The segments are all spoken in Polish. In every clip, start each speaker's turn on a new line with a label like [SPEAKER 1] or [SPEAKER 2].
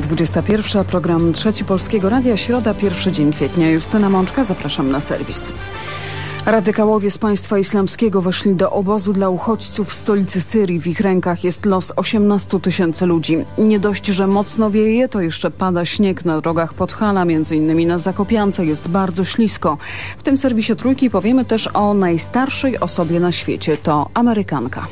[SPEAKER 1] 21. Program Trzeci Polskiego Radia, środa, pierwszy dzień kwietnia. Justyna Mączka, zapraszam na serwis. Radykałowie z państwa islamskiego weszli do obozu dla uchodźców w stolicy Syrii. W ich rękach jest los 18 tysięcy ludzi. Nie dość, że mocno wieje, to jeszcze pada śnieg na drogach Podhala, między innymi na Zakopiance jest bardzo ślisko. W tym serwisie Trójki powiemy też o najstarszej osobie na świecie. To Amerykanka.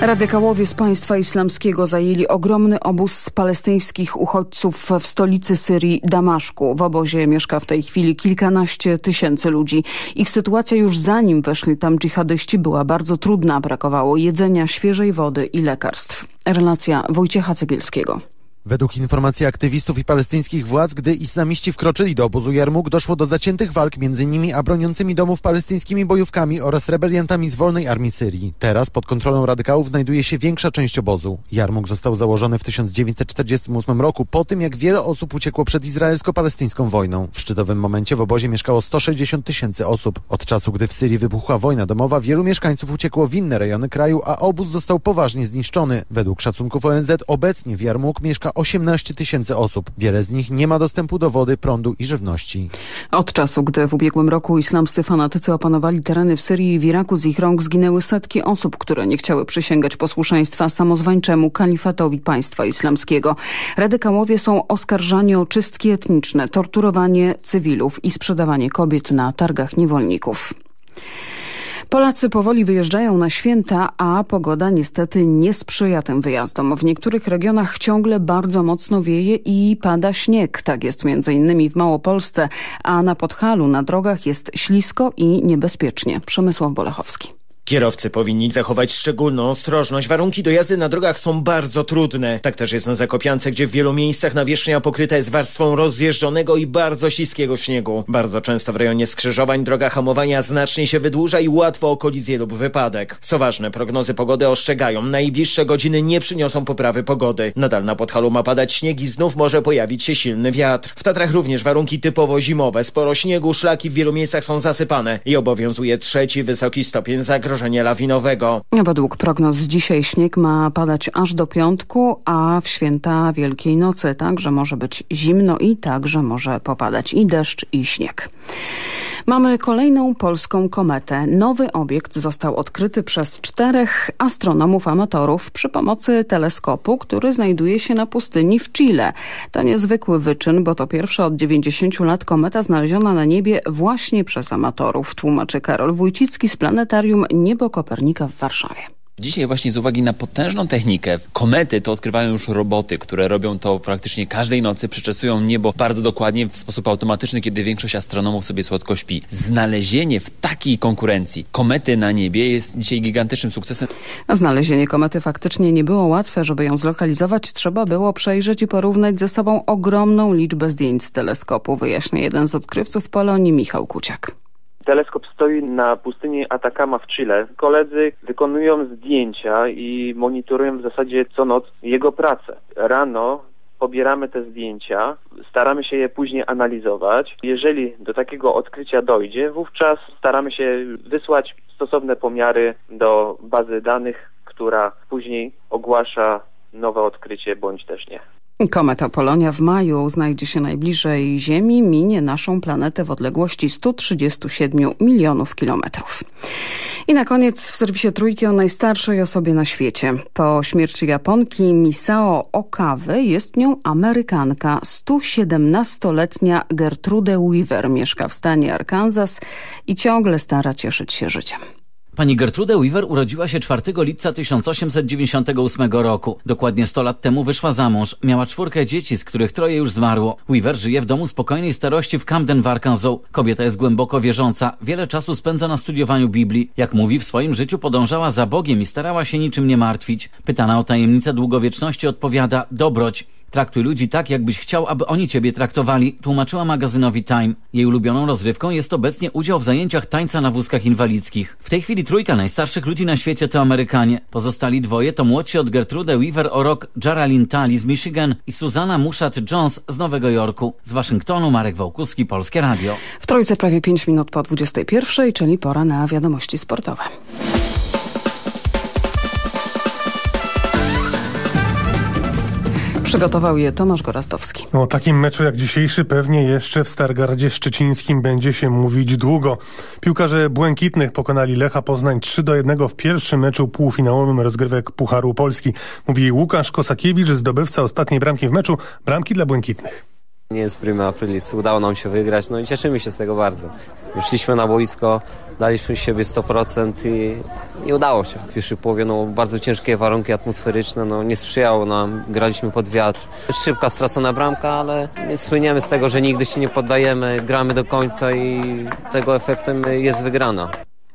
[SPEAKER 1] Radykałowie z państwa islamskiego zajęli ogromny obóz palestyńskich uchodźców w stolicy Syrii, Damaszku. W obozie mieszka w tej chwili kilkanaście tysięcy ludzi. Ich sytuacja już zanim weszli tam dżihadyści była bardzo trudna. Brakowało jedzenia, świeżej wody i lekarstw. Relacja Wojciecha Cegielskiego.
[SPEAKER 2] Według informacji aktywistów i palestyńskich władz, gdy islamiści wkroczyli do obozu Jarmuk, doszło do zaciętych walk między nimi a broniącymi domów palestyńskimi bojówkami oraz rebeliantami z Wolnej Armii Syrii. Teraz pod kontrolą radykałów znajduje się większa część obozu. Jarmuk został założony w 1948 roku, po tym jak wiele osób uciekło przed izraelsko-palestyńską wojną. W szczytowym momencie w obozie mieszkało 160 tysięcy osób. Od czasu, gdy w Syrii wybuchła wojna domowa, wielu mieszkańców uciekło w inne rejony kraju, a obóz został poważnie zniszczony. Według szacunków ONZ obecnie w Jarmuk mieszka 18 tysięcy osób. Wiele z nich nie ma dostępu do wody, prądu i żywności.
[SPEAKER 1] Od czasu, gdy w ubiegłym roku islamscy fanatycy opanowali tereny w Syrii i w Iraku, z ich rąk zginęły setki osób, które nie chciały przysięgać posłuszeństwa samozwańczemu kalifatowi państwa islamskiego. Radykałowie są oskarżani o czystki etniczne, torturowanie cywilów i sprzedawanie kobiet na targach niewolników. Polacy powoli wyjeżdżają na święta, a pogoda niestety nie sprzyja tym wyjazdom. W niektórych regionach ciągle bardzo mocno wieje i pada śnieg. Tak jest innymi w Małopolsce, a na Podhalu na drogach jest ślisko i niebezpiecznie. Przemysław Bolechowski.
[SPEAKER 3] Kierowcy powinni zachować szczególną ostrożność. Warunki do jazdy na drogach są bardzo trudne. Tak też jest na Zakopiance, gdzie w wielu miejscach nawierzchnia pokryta jest warstwą rozjeżdżonego i bardzo śliskiego śniegu. Bardzo często w rejonie skrzyżowań droga hamowania znacznie się wydłuża i łatwo o kolizję lub wypadek. Co ważne, prognozy pogody ostrzegają. Najbliższe godziny nie przyniosą poprawy pogody. Nadal na Podhalu ma padać śnieg i znów może pojawić się silny wiatr. W Tatrach również warunki typowo zimowe. Sporo śniegu, szlaki w wielu miejscach są zasypane i obowiązuje trzeci wysoki stopień zagrożenia zagrożenia lawinowego.
[SPEAKER 1] Według prognoz dzisiaj śnieg ma padać aż do piątku, a w święta Wielkiej Nocy także może być zimno i także może popadać i deszcz i śnieg. Mamy kolejną polską kometę. Nowy obiekt został odkryty przez czterech astronomów amatorów przy pomocy teleskopu, który znajduje się na pustyni w Chile. To niezwykły wyczyn, bo to pierwsza od 90 lat kometa znaleziona na niebie właśnie przez amatorów, tłumaczy Karol Wójcicki z Planetarium Niebo Kopernika w Warszawie.
[SPEAKER 4] Dzisiaj właśnie z uwagi na potężną technikę, komety to odkrywają już roboty, które robią to praktycznie każdej nocy, przeczesują niebo bardzo dokładnie w sposób automatyczny, kiedy większość astronomów sobie słodko śpi. Znalezienie w takiej konkurencji komety na niebie jest dzisiaj gigantycznym sukcesem.
[SPEAKER 1] Znalezienie komety faktycznie nie było łatwe. Żeby ją zlokalizować, trzeba było przejrzeć i porównać ze sobą ogromną liczbę zdjęć z teleskopu, wyjaśnia jeden z odkrywców Polonii, Michał Kuciak.
[SPEAKER 5] Teleskop stoi na pustyni Atacama w Chile. Koledzy wykonują zdjęcia i monitorują w zasadzie co noc jego pracę. Rano pobieramy te zdjęcia, staramy się je później analizować. Jeżeli do takiego odkrycia dojdzie, wówczas staramy się wysłać stosowne pomiary do bazy danych, która później ogłasza nowe odkrycie bądź też nie.
[SPEAKER 1] Kometa Polonia w maju znajdzie się najbliżej Ziemi, minie naszą planetę w odległości 137 milionów kilometrów. I na koniec w serwisie Trójki o najstarszej osobie na świecie. Po śmierci Japonki Misao Okawy jest nią Amerykanka. 117-letnia Gertrude Weaver mieszka w stanie Arkansas i ciągle stara cieszyć się życiem.
[SPEAKER 6] Pani Gertrude Weaver urodziła się 4 lipca 1898 roku. Dokładnie 100 lat temu wyszła za mąż. Miała czwórkę dzieci, z których troje już zmarło. Weaver żyje w domu spokojnej starości w Camden w Arkansas. Kobieta jest głęboko wierząca. Wiele czasu spędza na studiowaniu Biblii. Jak mówi, w swoim życiu podążała za Bogiem i starała się niczym nie martwić. Pytana o tajemnicę długowieczności odpowiada dobroć. Traktuj ludzi tak, jakbyś chciał, aby oni ciebie traktowali, tłumaczyła magazynowi Time. Jej ulubioną rozrywką jest obecnie udział w zajęciach tańca na wózkach inwalidzkich. W tej chwili trójka najstarszych ludzi na świecie to Amerykanie. Pozostali dwoje to młodsi od Gertrude Weaver o rok Geraldine Talley z Michigan i Susanna Mushat-Jones z Nowego Jorku. Z Waszyngtonu Marek Wałkuski, Polskie Radio.
[SPEAKER 1] W trójce prawie 5 minut po 21, czyli pora na wiadomości sportowe. Przygotował je Tomasz Gorastowski.
[SPEAKER 7] O takim meczu jak dzisiejszy pewnie jeszcze w Stargardzie Szczecińskim będzie się mówić długo. Piłkarze Błękitnych pokonali Lecha Poznań 3 do 1 w pierwszym meczu półfinałowym rozgrywek Pucharu Polski. Mówi Łukasz Kosakiewicz, zdobywca ostatniej bramki w meczu, bramki dla Błękitnych.
[SPEAKER 8] Nie jest prima aprilis, udało nam się wygrać, no i cieszymy się z tego bardzo. Wyszliśmy na boisko, daliśmy siebie 100% i, i udało się. W pierwszej połowie no, bardzo ciężkie warunki atmosferyczne, no nie sprzyjało nam, graliśmy pod wiatr. Szybka stracona bramka, ale słyniemy z tego, że nigdy się nie poddajemy, gramy do końca i tego efektem jest wygrana.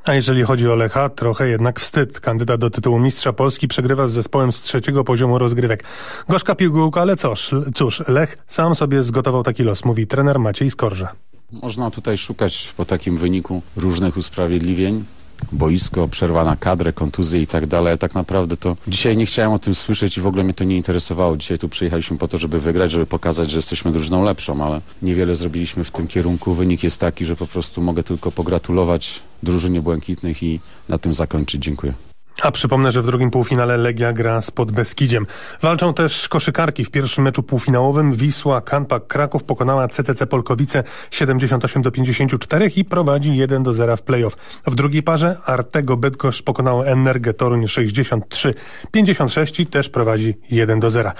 [SPEAKER 7] A jeżeli chodzi o Lecha, trochę jednak wstyd. Kandydat do tytułu mistrza Polski przegrywa z zespołem z trzeciego poziomu rozgrywek. Gorzka pigułka, ale cóż, cóż, Lech sam sobie zgotował taki los, mówi trener Maciej Skorża.
[SPEAKER 9] Można tutaj szukać po takim wyniku różnych usprawiedliwień. Boisko, przerwa na kadrę, kontuzje i tak dalej. Tak naprawdę to dzisiaj nie chciałem o tym słyszeć i w ogóle mnie to nie interesowało. Dzisiaj tu przyjechaliśmy po to, żeby wygrać, żeby pokazać, że jesteśmy drużyną lepszą, ale niewiele zrobiliśmy w tym kierunku. Wynik jest taki, że po prostu mogę tylko pogratulować drużynie błękitnych i na tym zakończyć. Dziękuję.
[SPEAKER 7] A przypomnę, że w drugim półfinale Legia gra z Podbeskidziem. Walczą też koszykarki. W pierwszym meczu półfinałowym Wisła Kanpak Kraków pokonała CCC Polkowice 78 do 54 i prowadzi 1 do 0 w playoff. W drugiej parze Artego Bydgoszcz pokonało Energę Toruń 63 56 i też prowadzi 1 do 0.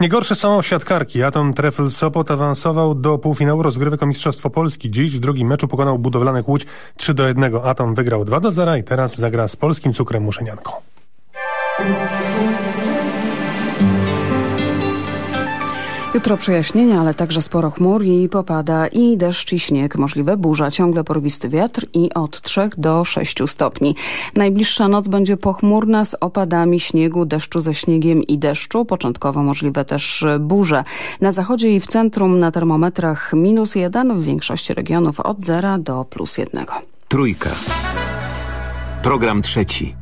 [SPEAKER 7] Niegorsze są siatkarki. Atom Trefl Sopot awansował do półfinału rozgrywek o Mistrzostwo Polski. Dziś w drugim meczu pokonał Budowlanek Łódź 3 do 1. Atom wygrał 2 do 0 i teraz zagra z polskim cukrem
[SPEAKER 1] Jutro przejaśnienia, ale także sporo chmur i popada i deszcz i śnieg, możliwe burza, ciągle porwisty wiatr i od 3 do 6 stopni. Najbliższa noc będzie pochmurna z opadami śniegu, deszczu ze śniegiem i deszczu. Początkowo możliwe też burze. Na zachodzie i w centrum na termometrach minus 1, w większości regionów od 0 do plus 1.
[SPEAKER 10] Trójka. Program trzeci.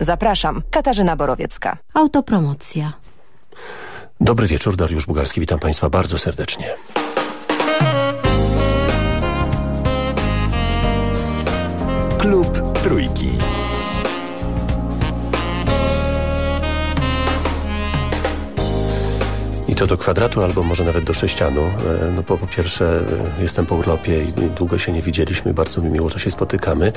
[SPEAKER 11] Zapraszam, Katarzyna Borowiecka.
[SPEAKER 12] Autopromocja. Dobry wieczór, Dariusz Bugalski. Witam Państwa bardzo serdecznie.
[SPEAKER 10] Klub Trójki.
[SPEAKER 12] To do kwadratu, albo może nawet do sześcianu. E, no bo po pierwsze e, jestem po urlopie i długo się nie widzieliśmy. Bardzo mi miło, że się spotykamy.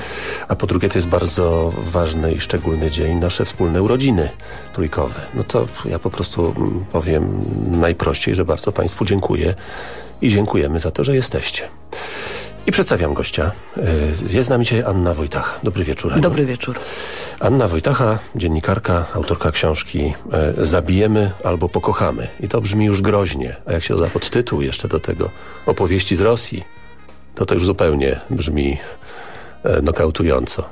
[SPEAKER 12] A po drugie to jest bardzo ważny i szczególny dzień. Nasze wspólne urodziny trójkowe. No to ja po prostu mm, powiem najprościej, że bardzo Państwu dziękuję i dziękujemy za to, że jesteście. I przedstawiam gościa. E, jest z nami dzisiaj Anna Wojtach. Dobry wieczór. Aniu.
[SPEAKER 1] Dobry wieczór.
[SPEAKER 12] Anna Wojtacha, dziennikarka, autorka książki e, Zabijemy albo pokochamy. I to brzmi już groźnie. A jak się da podtytuł jeszcze do tego opowieści z Rosji, to to już zupełnie brzmi e, nokautująco.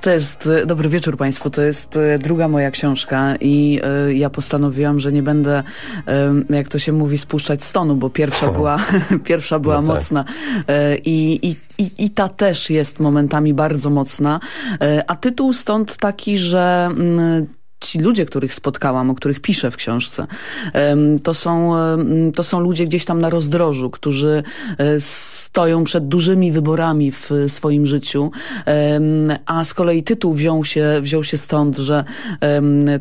[SPEAKER 13] To jest, e, dobry wieczór Państwu, to jest e, druga moja książka i y, ja postanowiłam, że nie będę, y, jak to się mówi, spuszczać stonu, bo pierwsza była, pierwsza była no tak. mocna. Y, i, i, i ta też jest momentami bardzo mocna, a tytuł stąd taki, że mm, ci ludzie, których spotkałam, o których piszę w książce, to są, to są ludzie gdzieś tam na rozdrożu, którzy stoją przed dużymi wyborami w swoim życiu, a z kolei tytuł wziął się, wziął się stąd, że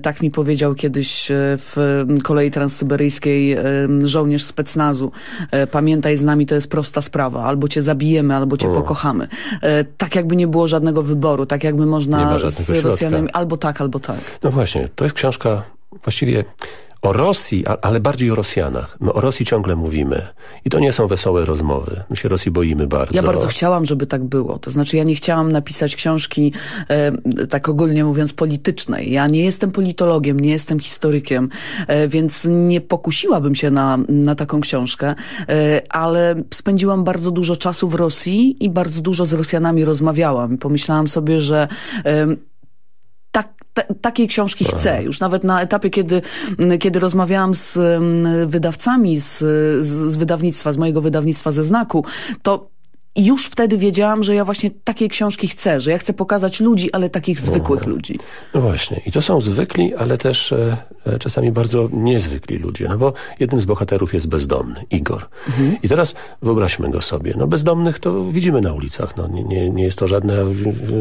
[SPEAKER 13] tak mi powiedział kiedyś e, w kolei transsyberyjskiej żołnierz specnazu. E, pamiętaj z nami, to jest prosta sprawa. Albo cię zabijemy, albo cię o. pokochamy. E, tak jakby nie było żadnego wyboru, tak jakby można z Rosjanami albo tak, albo tak.
[SPEAKER 12] No właśnie, to jest książka właściwie o Rosji, ale bardziej o Rosjanach. My o Rosji ciągle mówimy. I to nie są wesołe rozmowy. My się Rosji boimy bardzo.
[SPEAKER 13] Ja bardzo chciałam, żeby tak było. To znaczy ja nie chciałam napisać książki e, tak ogólnie mówiąc politycznej. Ja nie jestem politologiem, nie jestem historykiem, e, więc nie pokusiłabym się na, na taką książkę, e, ale spędziłam bardzo dużo czasu w Rosji i bardzo dużo z Rosjanami rozmawiałam. Pomyślałam sobie, że takiej książki Aha. chcę. Już nawet na etapie, kiedy, kiedy rozmawiałam z wydawcami z, z wydawnictwa, z mojego wydawnictwa ze znaku, to i już wtedy wiedziałam, że ja właśnie takiej książki chcę, że ja chcę pokazać ludzi, ale takich zwykłych no. ludzi.
[SPEAKER 12] No właśnie. I to są zwykli, ale też e, e, czasami bardzo niezwykli ludzie. No bo jednym z bohaterów jest bezdomny, Igor. Mhm. I teraz wyobraźmy go sobie. No bezdomnych to widzimy na ulicach. No nie, nie, nie jest to żadna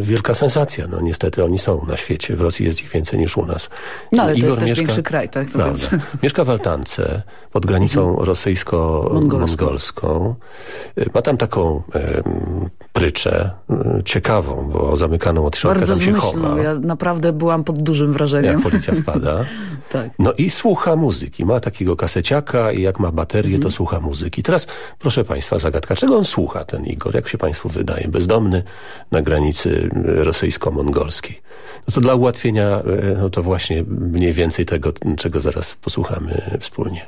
[SPEAKER 12] wielka sensacja. No niestety oni są na świecie. W Rosji jest ich więcej niż u nas.
[SPEAKER 13] No ale Igor to jest też mieszka, większy kraj, tak?
[SPEAKER 12] Prawda. Mieszka w Altance, pod granicą mhm. rosyjsko-mongolską. Ma tam taką pryczę ciekawą, bo zamykaną od środka
[SPEAKER 13] Bardzo
[SPEAKER 12] tam się chowa.
[SPEAKER 13] Ja naprawdę byłam pod dużym wrażeniem.
[SPEAKER 12] Jak policja wpada.
[SPEAKER 13] tak.
[SPEAKER 12] No i słucha muzyki. Ma takiego kaseciaka i jak ma baterię, mm. to słucha muzyki. Teraz, proszę Państwa, zagadka. Czego on słucha, ten Igor? Jak się Państwu wydaje? Bezdomny na granicy rosyjsko-mongolskiej. No to dla ułatwienia, e, no to właśnie mniej więcej tego, czego zaraz posłuchamy wspólnie.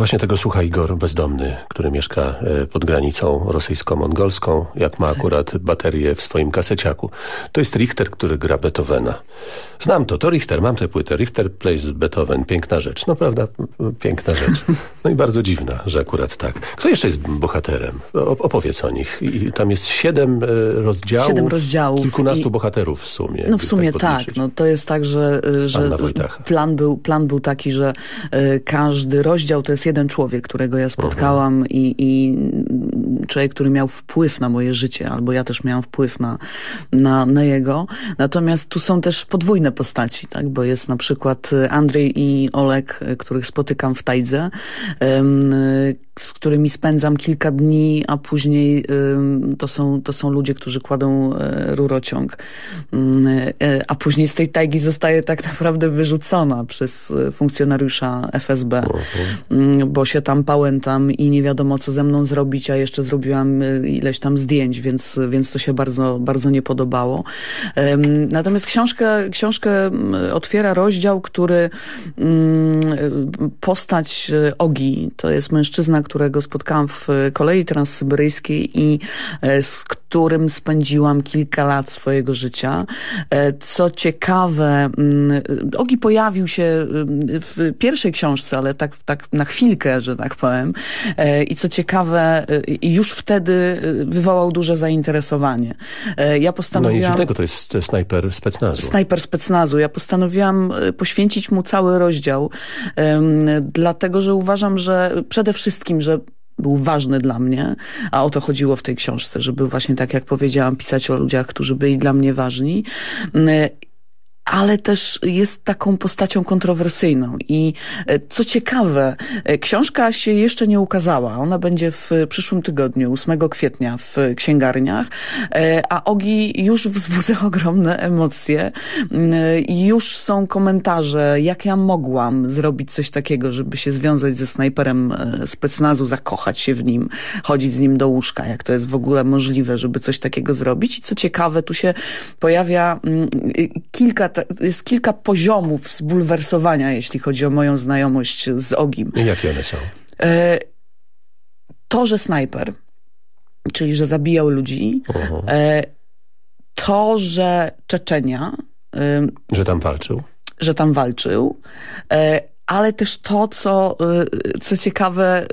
[SPEAKER 12] Właśnie tego słucha Igor Bezdomny, który mieszka e, pod granicą rosyjsko-mongolską, jak ma akurat baterię w swoim kaseciaku. To jest Richter, który gra Beethovena. Znam to, to Richter, mam tę płytę. Richter plays Beethoven, piękna rzecz. No prawda, piękna rzecz. No i bardzo dziwna, że akurat tak. Kto jeszcze jest bohaterem? Opowiedz o nich. I tam jest siedem e, rozdziałów.
[SPEAKER 13] Siedem rozdziałów.
[SPEAKER 12] Kilkunastu i... bohaterów w sumie.
[SPEAKER 13] No w sumie tak. tak. No to jest tak, że, e, że plan, był, plan był taki, że każdy rozdział to jest jeden człowiek, którego ja spotkałam -huh. i, i człowiek, który miał wpływ na moje życie, albo ja też miałam wpływ na, na, na jego. Natomiast tu są też podwójne postaci, tak? bo jest na przykład Andrzej i Olek, których spotykam w Tajdze, z którymi spędzam kilka dni, a później to są, to są ludzie, którzy kładą e, rurociąg. E, a później z tej tajgi zostaje tak naprawdę wyrzucona przez e, funkcjonariusza FSB. Mm, bo się tam pałętam i nie wiadomo co ze mną zrobić, a jeszcze zrobiłam ileś tam zdjęć, więc, więc to się bardzo, bardzo nie podobało. Natomiast książkę, książkę mm, otwiera rozdział, który mm, postać y, To jest mężczyzna, którego spotkałam w kolei transsyberyjskiej i e, z którym spędziłam kilka lat swojego życia. E, co ciekawe, mm, Ogi pojawił się mm, w pierwszej książce, ale tak, tak na chwilkę, że tak powiem. E, I co ciekawe, już wtedy wywołał duże zainteresowanie. Ja postanowiłam...
[SPEAKER 12] No i dziwnego, to jest snajper specnazu.
[SPEAKER 13] Snajper specnazu. Ja postanowiłam poświęcić mu cały rozdział, dlatego, że uważam, że przede wszystkim, że był ważny dla mnie, a o to chodziło w tej książce, żeby właśnie tak jak powiedziałam, pisać o ludziach, którzy byli dla mnie ważni ale też jest taką postacią kontrowersyjną. I e, co ciekawe, e, książka się jeszcze nie ukazała. Ona będzie w przyszłym tygodniu, 8 kwietnia w księgarniach, e, a Ogi już wzbudza ogromne emocje. Już są komentarze, jak ja mogłam zrobić coś takiego, żeby się związać ze snajperem specnazu, zakochać się w nim, chodzić z nim do łóżka, jak to jest w ogóle możliwe, żeby coś takiego zrobić. I co ciekawe, tu się pojawia kilka jest kilka poziomów zbulwersowania, jeśli chodzi o moją znajomość z Ogim.
[SPEAKER 12] I jakie one są? E,
[SPEAKER 13] to, że snajper, czyli że zabijał ludzi, uh -huh. E, to, że Czeczenia...
[SPEAKER 12] Że tam walczył.
[SPEAKER 13] Że tam walczył, e, ale też to, co, co ciekawe,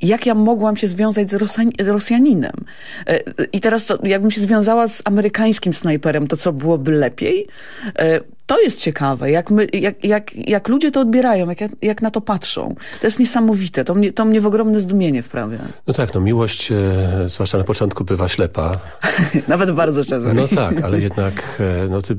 [SPEAKER 13] jak ja mogłam się związać z, Rosjan z Rosjaninem. E, I teraz to, jakbym się związała z amerykańskim snajperem, to co byłoby lepiej? To jest ciekawe, jak, my, jak, jak, jak ludzie to odbierają, jak, jak na to patrzą. To jest niesamowite, to mnie, to mnie w ogromne zdumienie wprawia.
[SPEAKER 12] No tak, no miłość, e, zwłaszcza na początku, bywa ślepa.
[SPEAKER 13] Nawet bardzo często.
[SPEAKER 12] No tak, ale jednak e, no ty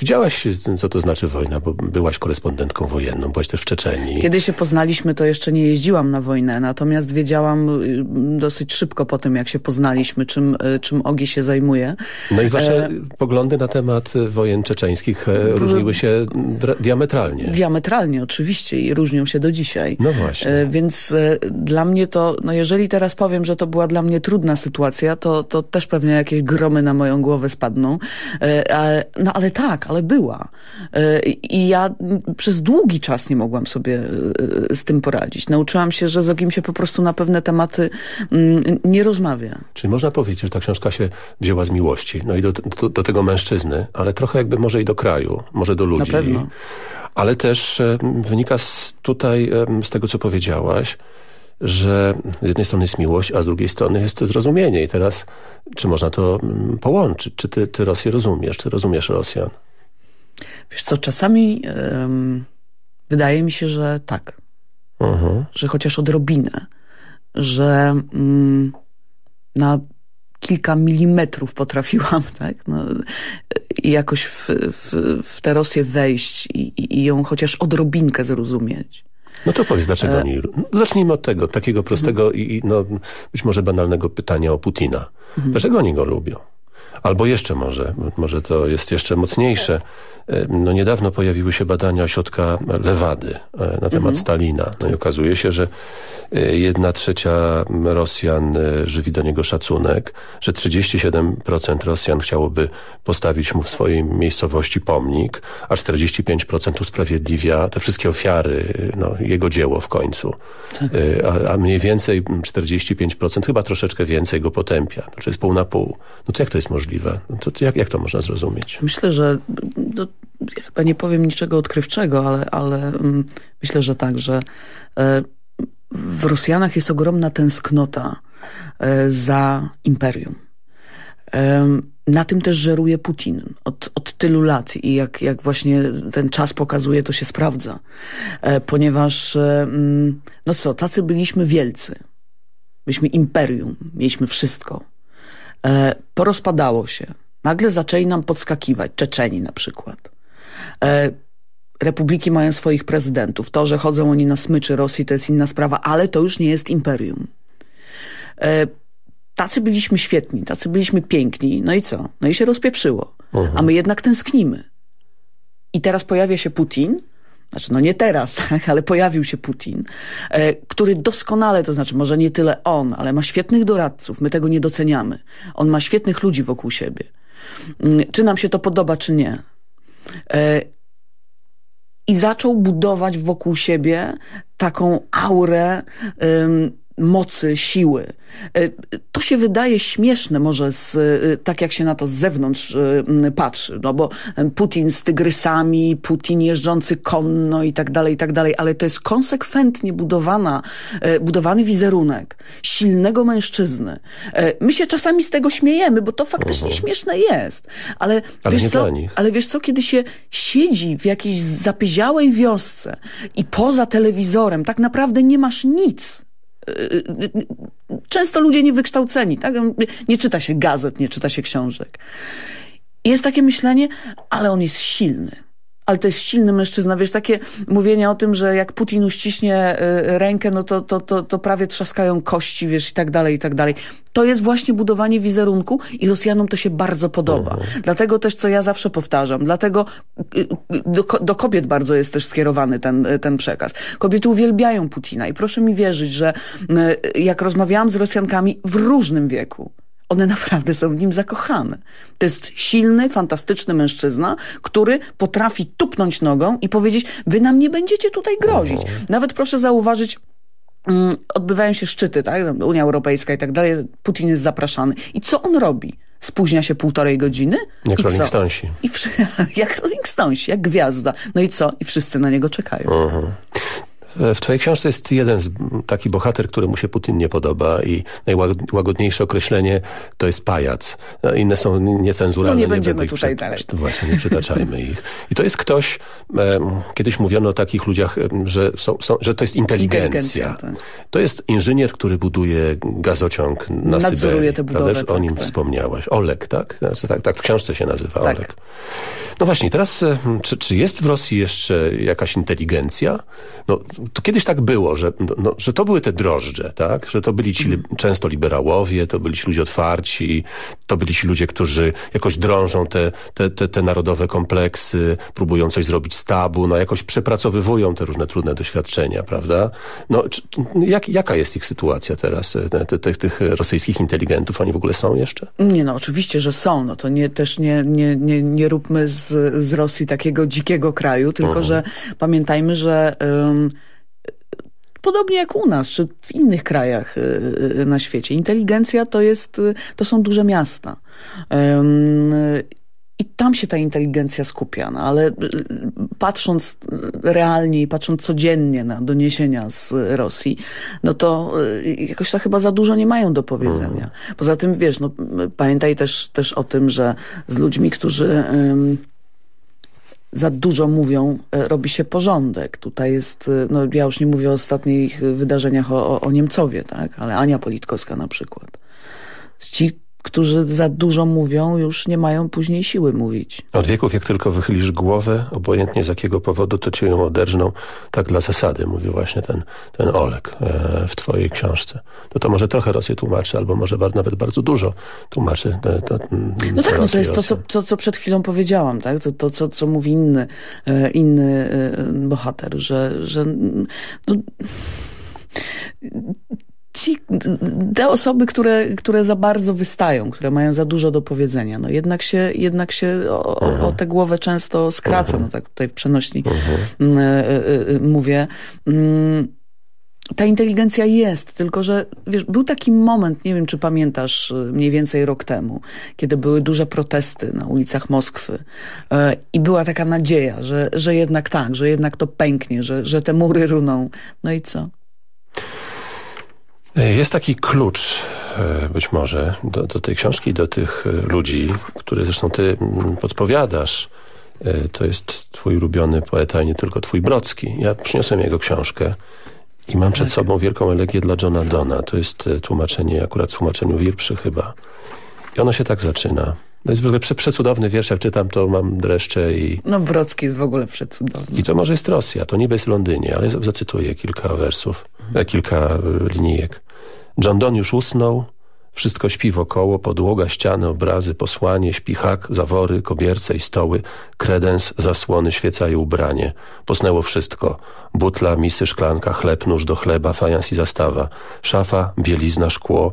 [SPEAKER 12] widziałaś, co to znaczy wojna, bo byłaś korespondentką wojenną, byłaś też w Czeczeni.
[SPEAKER 13] Kiedy się poznaliśmy, to jeszcze nie jeździłam na wojnę, natomiast wiedziałam y, dosyć szybko po tym, jak się poznaliśmy, czym, y, czym Ogi się zajmuje.
[SPEAKER 12] No i wasze e... poglądy na temat wojen czeczeńskich e, różniły się diametralnie.
[SPEAKER 13] Diametralnie, oczywiście i różnią się do dzisiaj.
[SPEAKER 12] No właśnie. E,
[SPEAKER 13] więc e, dla mnie to, no jeżeli teraz powiem, że to była dla mnie trudna sytuacja, to, to też pewnie jakieś gromy na moją głowę spadną. E, no ale tak, ale była. I ja przez długi czas nie mogłam sobie z tym poradzić. Nauczyłam się, że z Ogim się po prostu na pewne tematy mm, nie rozmawia.
[SPEAKER 12] Czyli można powiedzieć, że ta książka się wzięła z miłości, no i do, do, do tego mężczyzny, ale trochę jakby może i do kraju, może do ludzi.
[SPEAKER 13] Na pewno.
[SPEAKER 12] Ale też e, wynika z, tutaj e, z tego, co powiedziałaś, że z jednej strony jest miłość, a z drugiej strony jest zrozumienie. I teraz, czy można to mm, połączyć? Czy ty, ty Rosję rozumiesz? Czy rozumiesz Rosjan?
[SPEAKER 13] Wiesz co, czasami wydaje mi się, że tak. Uh mhm. -huh. Że chociaż odrobinę. Że um, na kilka milimetrów potrafiłam tak? no, jakoś w, w, w tę Rosję wejść i, i ją chociaż odrobinkę zrozumieć.
[SPEAKER 12] No to powiedz, dlaczego e... oni... No, zacznijmy od tego, takiego prostego mhm. i no, być może banalnego pytania o Putina. Mhm. Dlaczego oni go lubią? Albo jeszcze może, może to jest jeszcze mocniejsze. E, no niedawno pojawiły się badania ośrodka Lewady e, na temat mhm. Stalina. No i okazuje się, że e, jedna trzecia Rosjan żywi do niego szacunek, że 37% Rosjan chciałoby postawić mu w swojej miejscowości pomnik, a 45% usprawiedliwia te wszystkie ofiary, no, jego dzieło w końcu. Tak. A, a mniej więcej 45%, chyba troszeczkę więcej go potępia. Znaczy jest pół na pół. No to jak to jest możliwe? No to, to jak, jak to można zrozumieć?
[SPEAKER 13] Myślę, że no, ja chyba nie powiem niczego odkrywczego, ale, ale mm, myślę, że tak, że e, w Rosjanach jest ogromna tęsknota e, za imperium. E, na tym też żeruje Putin od, od tylu lat i jak, jak właśnie ten czas pokazuje, to się sprawdza. Ponieważ, mm, no co, tacy byliśmy wielcy. Byliśmy imperium, mieliśmy wszystko. Porozpadało się. Nagle zaczęli nam podskakiwać, Czeczeni na przykład. E, republiki mają swoich prezydentów. To, że chodzą oni na smyczy Rosji, to jest inna sprawa, ale to już nie jest imperium. E, tacy byliśmy świetni, tacy byliśmy piękni. No i co? No i się rozpieprzyło. Uh -huh. A my jednak tęsknimy. I teraz pojawia się Putin znaczy no nie teraz, tak, ale pojawił się Putin, e, który doskonale, to znaczy może nie tyle on, ale ma świetnych doradców, my tego nie doceniamy. On ma świetnych ludzi wokół siebie. Mm, czy nam się to podoba, czy nie. E, I zaczął budować wokół siebie taką aurę mocy, siły. E, to się wydaje śmieszne może z, e, tak jak się na to z zewnątrz e, patrzy, no bo Putin z tygrysami, Putin jeżdżący konno i tak dalej, i tak dalej, ale to jest konsekwentnie budowana, budowany wizerunek silnego mężczyzny. My się czasami z tego śmiejemy, bo to faktycznie uh -huh. śmieszne jest, ale,
[SPEAKER 12] ale
[SPEAKER 13] wiesz co, ale wiesz co, kiedy się siedzi w jakiejś zapyziałej wiosce i poza telewizorem tak naprawdę nie masz nic, często ludzie niewykształceni, tak? Nie czyta się gazet, nie czyta się książek. Jest takie myślenie, ale on jest silny ale to jest silny mężczyzna. Wiesz, takie mówienie o tym, że jak Putin uściśnie y, rękę, no to, to, to, to prawie trzaskają kości, wiesz, i tak dalej, i tak dalej. To jest właśnie budowanie wizerunku i Rosjanom to się bardzo podoba. Mhm. Dlatego też, co ja zawsze powtarzam, dlatego y, y, do, do kobiet bardzo jest też skierowany ten, ten przekaz. Kobiety uwielbiają Putina i proszę mi wierzyć, że jak rozmawiałam z Rosjankami w różnym wieku, one naprawdę są w nim zakochane. To jest silny, fantastyczny mężczyzna, który potrafi tupnąć nogą i powiedzieć, wy nam nie będziecie tutaj grozić. Nawet proszę zauważyć, mm, odbywają się szczyty, tak? Unia Europejska i tak dalej, Putin jest zapraszany. I co on robi? Spóźnia się półtorej godziny?
[SPEAKER 12] Jak I Rolling Stonesi.
[SPEAKER 13] I jak Rolling Stonesi, jak gwiazda. No i co? I wszyscy na niego czekają. Uh -huh.
[SPEAKER 12] W twojej książce jest jeden z, taki bohater, któremu się Putin nie podoba i najłagodniejsze określenie to jest pajac. No, inne są niecenzuralne.
[SPEAKER 13] No nie, nie będziemy tutaj dalej.
[SPEAKER 12] Właśnie, nie przytaczajmy ich. I to jest ktoś, e, kiedyś mówiono o takich ludziach, że, są, są, że to jest inteligencja. inteligencja tak. To jest inżynier, który buduje gazociąg na
[SPEAKER 13] Nadzoruje
[SPEAKER 12] Syberii.
[SPEAKER 13] Tę budowę,
[SPEAKER 12] tak, o nim tak. wspomniałaś. Olek, tak? Znaczy, tak? Tak w książce się nazywa tak. Olek. No właśnie, teraz e, czy, czy jest w Rosji jeszcze jakaś inteligencja? No, to kiedyś tak było, że, no, no, że to były te drożdże, tak? Że to byli ci li, często liberałowie, to byli ci ludzie otwarci, to byli ci ludzie, którzy jakoś drążą te, te, te, te narodowe kompleksy, próbują coś zrobić z tabu, no jakoś przepracowywują te różne trudne doświadczenia, prawda? No, czy, jak, jaka jest ich sytuacja teraz, e, te, te, tych rosyjskich inteligentów? Oni w ogóle są jeszcze?
[SPEAKER 13] Nie, no oczywiście, że są. No to nie, też nie, nie, nie, nie róbmy z, z Rosji takiego dzikiego kraju, tylko uh mhm. -huh. że pamiętajmy, że... Um, Podobnie jak u nas, czy w innych krajach y, y, na świecie. Inteligencja to, jest, y, to są duże miasta. I tam się ta inteligencja skupia, no, ale patrząc realnie i patrząc codziennie na doniesienia z Rosji, no to jakoś to chyba za dużo nie mają do powiedzenia. Mhm. Poza tym, wiesz, no, pamiętaj też, też o tym, że z ludźmi, którzy za dużo mówią, e, robi się porządek. Tutaj jest, e, no ja już nie mówię o ostatnich wydarzeniach o, o Niemcowie, tak, ale Ania Politkowska na przykład. Ci, którzy za dużo mówią, już nie mają później siły mówić.
[SPEAKER 12] Od wieków, jak tylko wychylisz głowę, obojętnie z jakiego powodu, to cię ją oderżną, tak dla zasady, mówi właśnie ten, ten Olek e, w twojej książce. To to może trochę Rosję tłumaczy, albo może nawet bardzo dużo tłumaczy. To, to,
[SPEAKER 13] no tak, no to jest to, co, co, co przed chwilą powiedziałam, tak? To, to co, co mówi inny, e, inny e, bohater, że, że no, ci, te osoby, które, które za bardzo wystają, które mają za dużo do powiedzenia, no jednak się, jednak się o, o mhm. tę głowę często skraca, no tak tutaj w przenośni mhm. e, e, e, mówię. Mm, ta inteligencja jest, tylko że wiesz, był taki moment, nie wiem czy pamiętasz, mniej więcej rok temu, kiedy były duże protesty na ulicach Moskwy i była taka nadzieja, że, że jednak tak, że jednak to pęknie, że, że te mury runą. No i co?
[SPEAKER 12] E, jest taki klucz, e, być może, do, do tej książki, do tych e, ludzi, które zresztą ty mm, podpowiadasz. To jest twój ulubiony poeta i nie tylko twój Brocki. Ja przyniosłem jego książkę i mam przed tak. sobą wielką elegię dla Johna Dona. To jest tłumaczenie, akurat w tłumaczeniu Wirprzy chyba. I ono się tak zaczyna. To jest w ogóle prze, przecudowny wiersz, jak czytam to mam dreszcze i...
[SPEAKER 13] No Brocki jest w ogóle przecudowny.
[SPEAKER 12] I to może jest Rosja, to niby jest Londynie, ale zacytuję kilka wersów. Kilka linijek. John Donne już usnął, Wszystko śpi wokoło, podłoga, ściany, obrazy, posłanie, śpichak, zawory, kobierce i stoły, kredens, zasłony, świeca i ubranie. Posnęło wszystko. Butla, misy, szklanka, chleb, nóż do chleba, fajans i zastawa. Szafa, bielizna, szkło,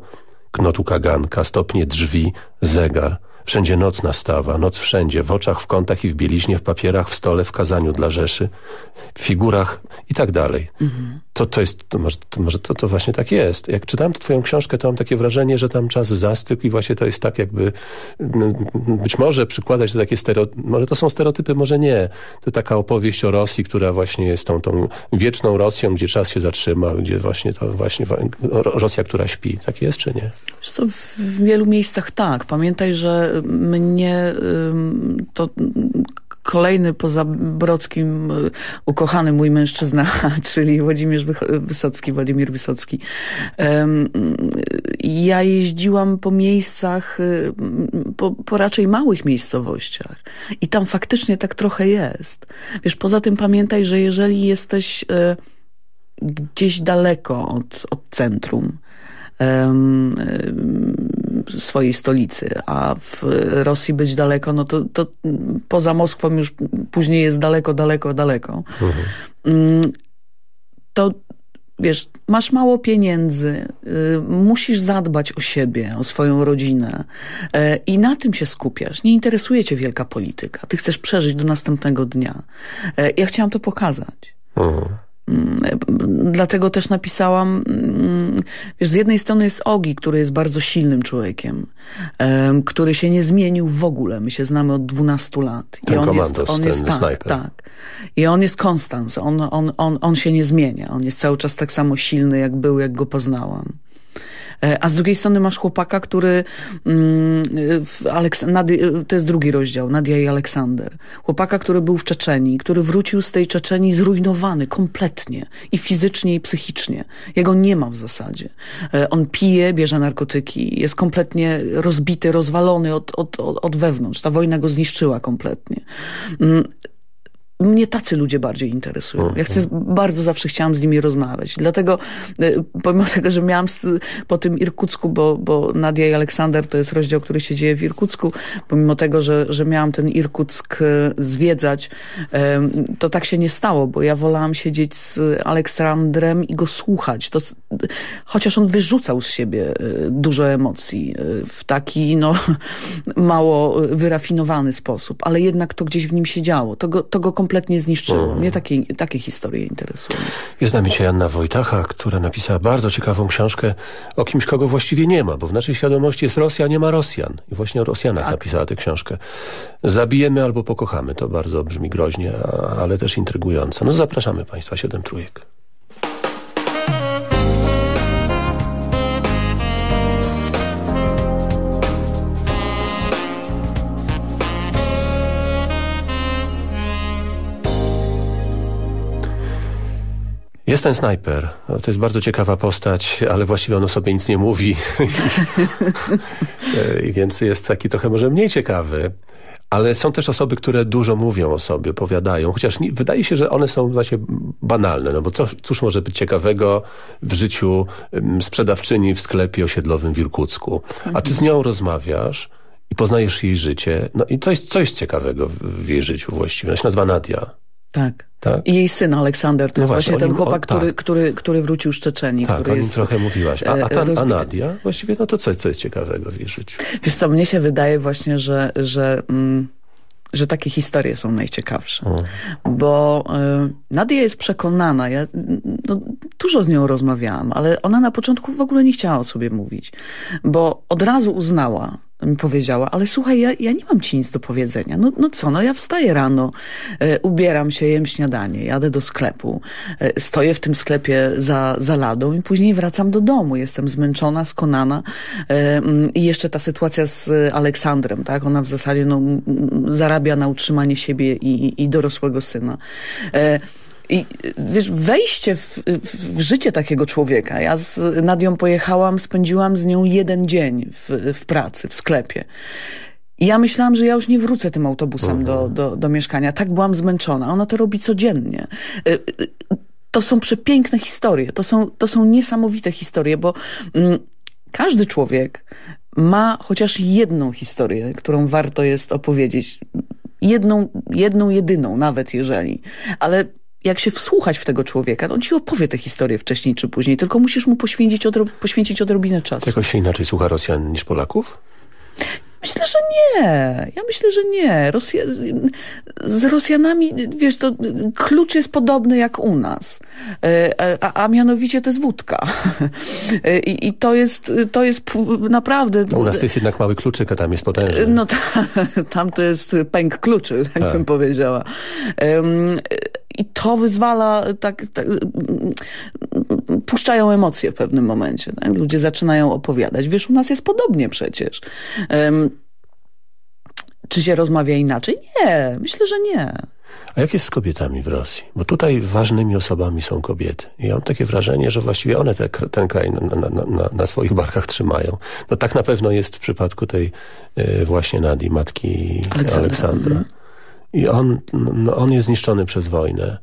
[SPEAKER 12] knotu kaganka, stopnie drzwi, zegar. Wszędzie noc nastawa, noc wszędzie, w oczach, w kątach i w bieliźnie, w papierach, w stole, w kazaniu dla Rzeszy, w figurach i tak dalej. Mhm. To, to jest, to może, to, może to, to właśnie tak jest. Jak czytałem twoją książkę, to mam takie wrażenie, że tam czas zastygł i właśnie to jest tak jakby, no, być może przykładać to takie stereotypy, może to są stereotypy, może nie. To taka opowieść o Rosji, która właśnie jest tą, tą wieczną Rosją, gdzie czas się zatrzyma, gdzie właśnie to właśnie Rosja, która śpi. Tak jest, czy nie?
[SPEAKER 13] W wielu miejscach tak. Pamiętaj, że mnie to kolejny poza Brodzkim y, ukochany mój mężczyzna, czyli Włodzimierz Wysocki, Władimir Wysocki. Ja jeździłam po miejscach, y, po, po raczej małych miejscowościach i tam faktycznie tak trochę jest. Wiesz, poza tym pamiętaj, że jeżeli jesteś y, gdzieś daleko od, od centrum, swojej stolicy, a w Rosji być daleko, no to, to poza Moskwą już później jest daleko, daleko, daleko. Mhm. Mm, to wiesz, masz mało pieniędzy, y, musisz zadbać o siebie, o swoją rodzinę y, i na tym się skupiasz. Nie interesuje cię wielka polityka. Ty chcesz przeżyć do następnego dnia. Y, ja chciałam to pokazać. Mhm. Mm, dlatego też napisałam, mm, wiesz, z jednej strony jest Ogi, który jest bardzo silnym człowiekiem, który się nie zmienił w ogóle. My się znamy od 12 lat.
[SPEAKER 12] Ten I on jest, on jest tak, snajper.
[SPEAKER 13] tak. I on jest Konstans, on, on, on, on się nie zmienia. On jest cały czas tak samo silny, jak był, jak go poznałam. E, a z drugiej strony masz chłopaka, który mm, to jest drugi rozdział, Nadia i Aleksander. Chłopaka, który był w Czeczeni, który wrócił z tej Czeczeni zrujnowany kompletnie i fizycznie i psychicznie. Jego nie ma w zasadzie. E, on pije, bierze narkotyki, jest kompletnie rozbity, rozwalony od, od, od, od wewnątrz. Ta wojna go zniszczyła kompletnie. Mnie tacy ludzie bardziej interesują. Ja chcę, bardzo zawsze chciałam z nimi rozmawiać. Dlatego, y, pomimo tego, że miałam po tym Irkucku, bo, bo Nadia i Aleksander to jest rozdział, który się dzieje w Irkucku, pomimo tego, że, że miałam ten Irkuck y, zwiedzać, to tak się nie stało, bo ja wolałam siedzieć z Aleksandrem i go słuchać. To, chociaż on wyrzucał z siebie y, dużo emocji w taki, no, mało wyrafinowany sposób, ale jednak to gdzieś w nim się działo. To go, to go kompletnie zniszczyło. Mm. Mnie takie, takie historie interesują.
[SPEAKER 12] Jest z nami dzisiaj Anna Wojtacha, która napisała bardzo ciekawą książkę o kimś, kogo właściwie nie ma, bo w naszej świadomości jest Rosja, nie ma Rosjan. I właśnie o Rosjanach tak. napisała tę książkę. Zabijemy albo pokochamy. To bardzo brzmi groźnie, ale też intrygująco. No zapraszamy Państwa, siedem trójek. Jest ten snajper. No, to jest bardzo ciekawa postać, ale właściwie on o sobie nic nie mówi. I więc jest taki trochę może mniej ciekawy. Ale są też osoby, które dużo mówią o sobie, powiadają, chociaż nie, wydaje się, że one są właśnie banalne, no bo co, cóż może być ciekawego w życiu sprzedawczyni w sklepie osiedlowym w Irkucku? A ty z nią rozmawiasz i poznajesz jej życie, no i to jest coś ciekawego w, w jej życiu właściwie. Ona się nazywa Nadia.
[SPEAKER 13] Tak. tak. I jej syn Aleksander, to no jest właśnie, właśnie ten chłopak, o, tak. który, który, który wrócił z Czeczeni.
[SPEAKER 12] Tak,
[SPEAKER 13] który o nim
[SPEAKER 12] jest, trochę mówiłaś. A, a, ta, a Nadia? Właściwie no to co, co jest ciekawego w jej życiu?
[SPEAKER 13] Wiesz co, mnie się wydaje właśnie, że, że, mm, że takie historie są najciekawsze. Bo y, Nadia jest przekonana, ja no, dużo z nią rozmawiałam, ale ona na początku w ogóle nie chciała o sobie mówić. Bo od razu uznała, mi powiedziała, ale słuchaj, ja, ja nie mam ci nic do powiedzenia. No, no co, no ja wstaję rano, e, ubieram się, jem śniadanie, jadę do sklepu, e, stoję w tym sklepie za, za ladą i później wracam do domu. Jestem zmęczona, skonana e, mm, i jeszcze ta sytuacja z Aleksandrem, tak? Ona w zasadzie no, zarabia na utrzymanie siebie i, i dorosłego syna. I wiesz, wejście w, w, życie takiego człowieka. Ja z Nadią pojechałam, spędziłam z nią jeden dzień w, w pracy, w sklepie. I ja myślałam, że ja już nie wrócę tym autobusem do, mhm. do, do mieszkania. Tak byłam zmęczona. Ona to robi codziennie. Y, y, to są przepiękne historie. To są, to są niesamowite historie, bo mm, każdy człowiek ma chociaż jedną historię, którą warto jest opowiedzieć. Jedną, jedną jedyną, nawet jeżeli. Ale jak się wsłuchać w tego człowieka, to on ci opowie tę historię wcześniej czy później, tylko musisz mu poświęcić, odro poświęcić odrobinę czasu.
[SPEAKER 12] Jakoś się inaczej słucha Rosjan niż Polaków?
[SPEAKER 13] Myślę, że nie. Ja myślę, że nie. Rosja... Z Rosjanami, wiesz, to klucz jest podobny jak u nas. E, a, a mianowicie to jest wódka. I, I, to jest, to jest naprawdę...
[SPEAKER 12] No u nas to jest jednak mały kluczyk, a tam jest potężny.
[SPEAKER 13] No ta, tam to jest pęk kluczy, tak, tak. powiedziała. I to wyzwala tak, tak, puszczają emocje w pewnym momencie. Tak? Ludzie zaczynają opowiadać. Wiesz, u nas jest podobnie przecież. Um, czy się rozmawia inaczej? Nie, myślę, że nie.
[SPEAKER 12] A jak jest z kobietami w Rosji? Bo tutaj ważnymi osobami są kobiety. I ja mam takie wrażenie, że właściwie one te, ten kraj na, na, na, na, swoich barkach trzymają. No tak na pewno jest w przypadku tej y, właśnie Nadi, matki Aleksandra. Aleksandra. Mm. I on, no, on jest zniszczony przez wojnę.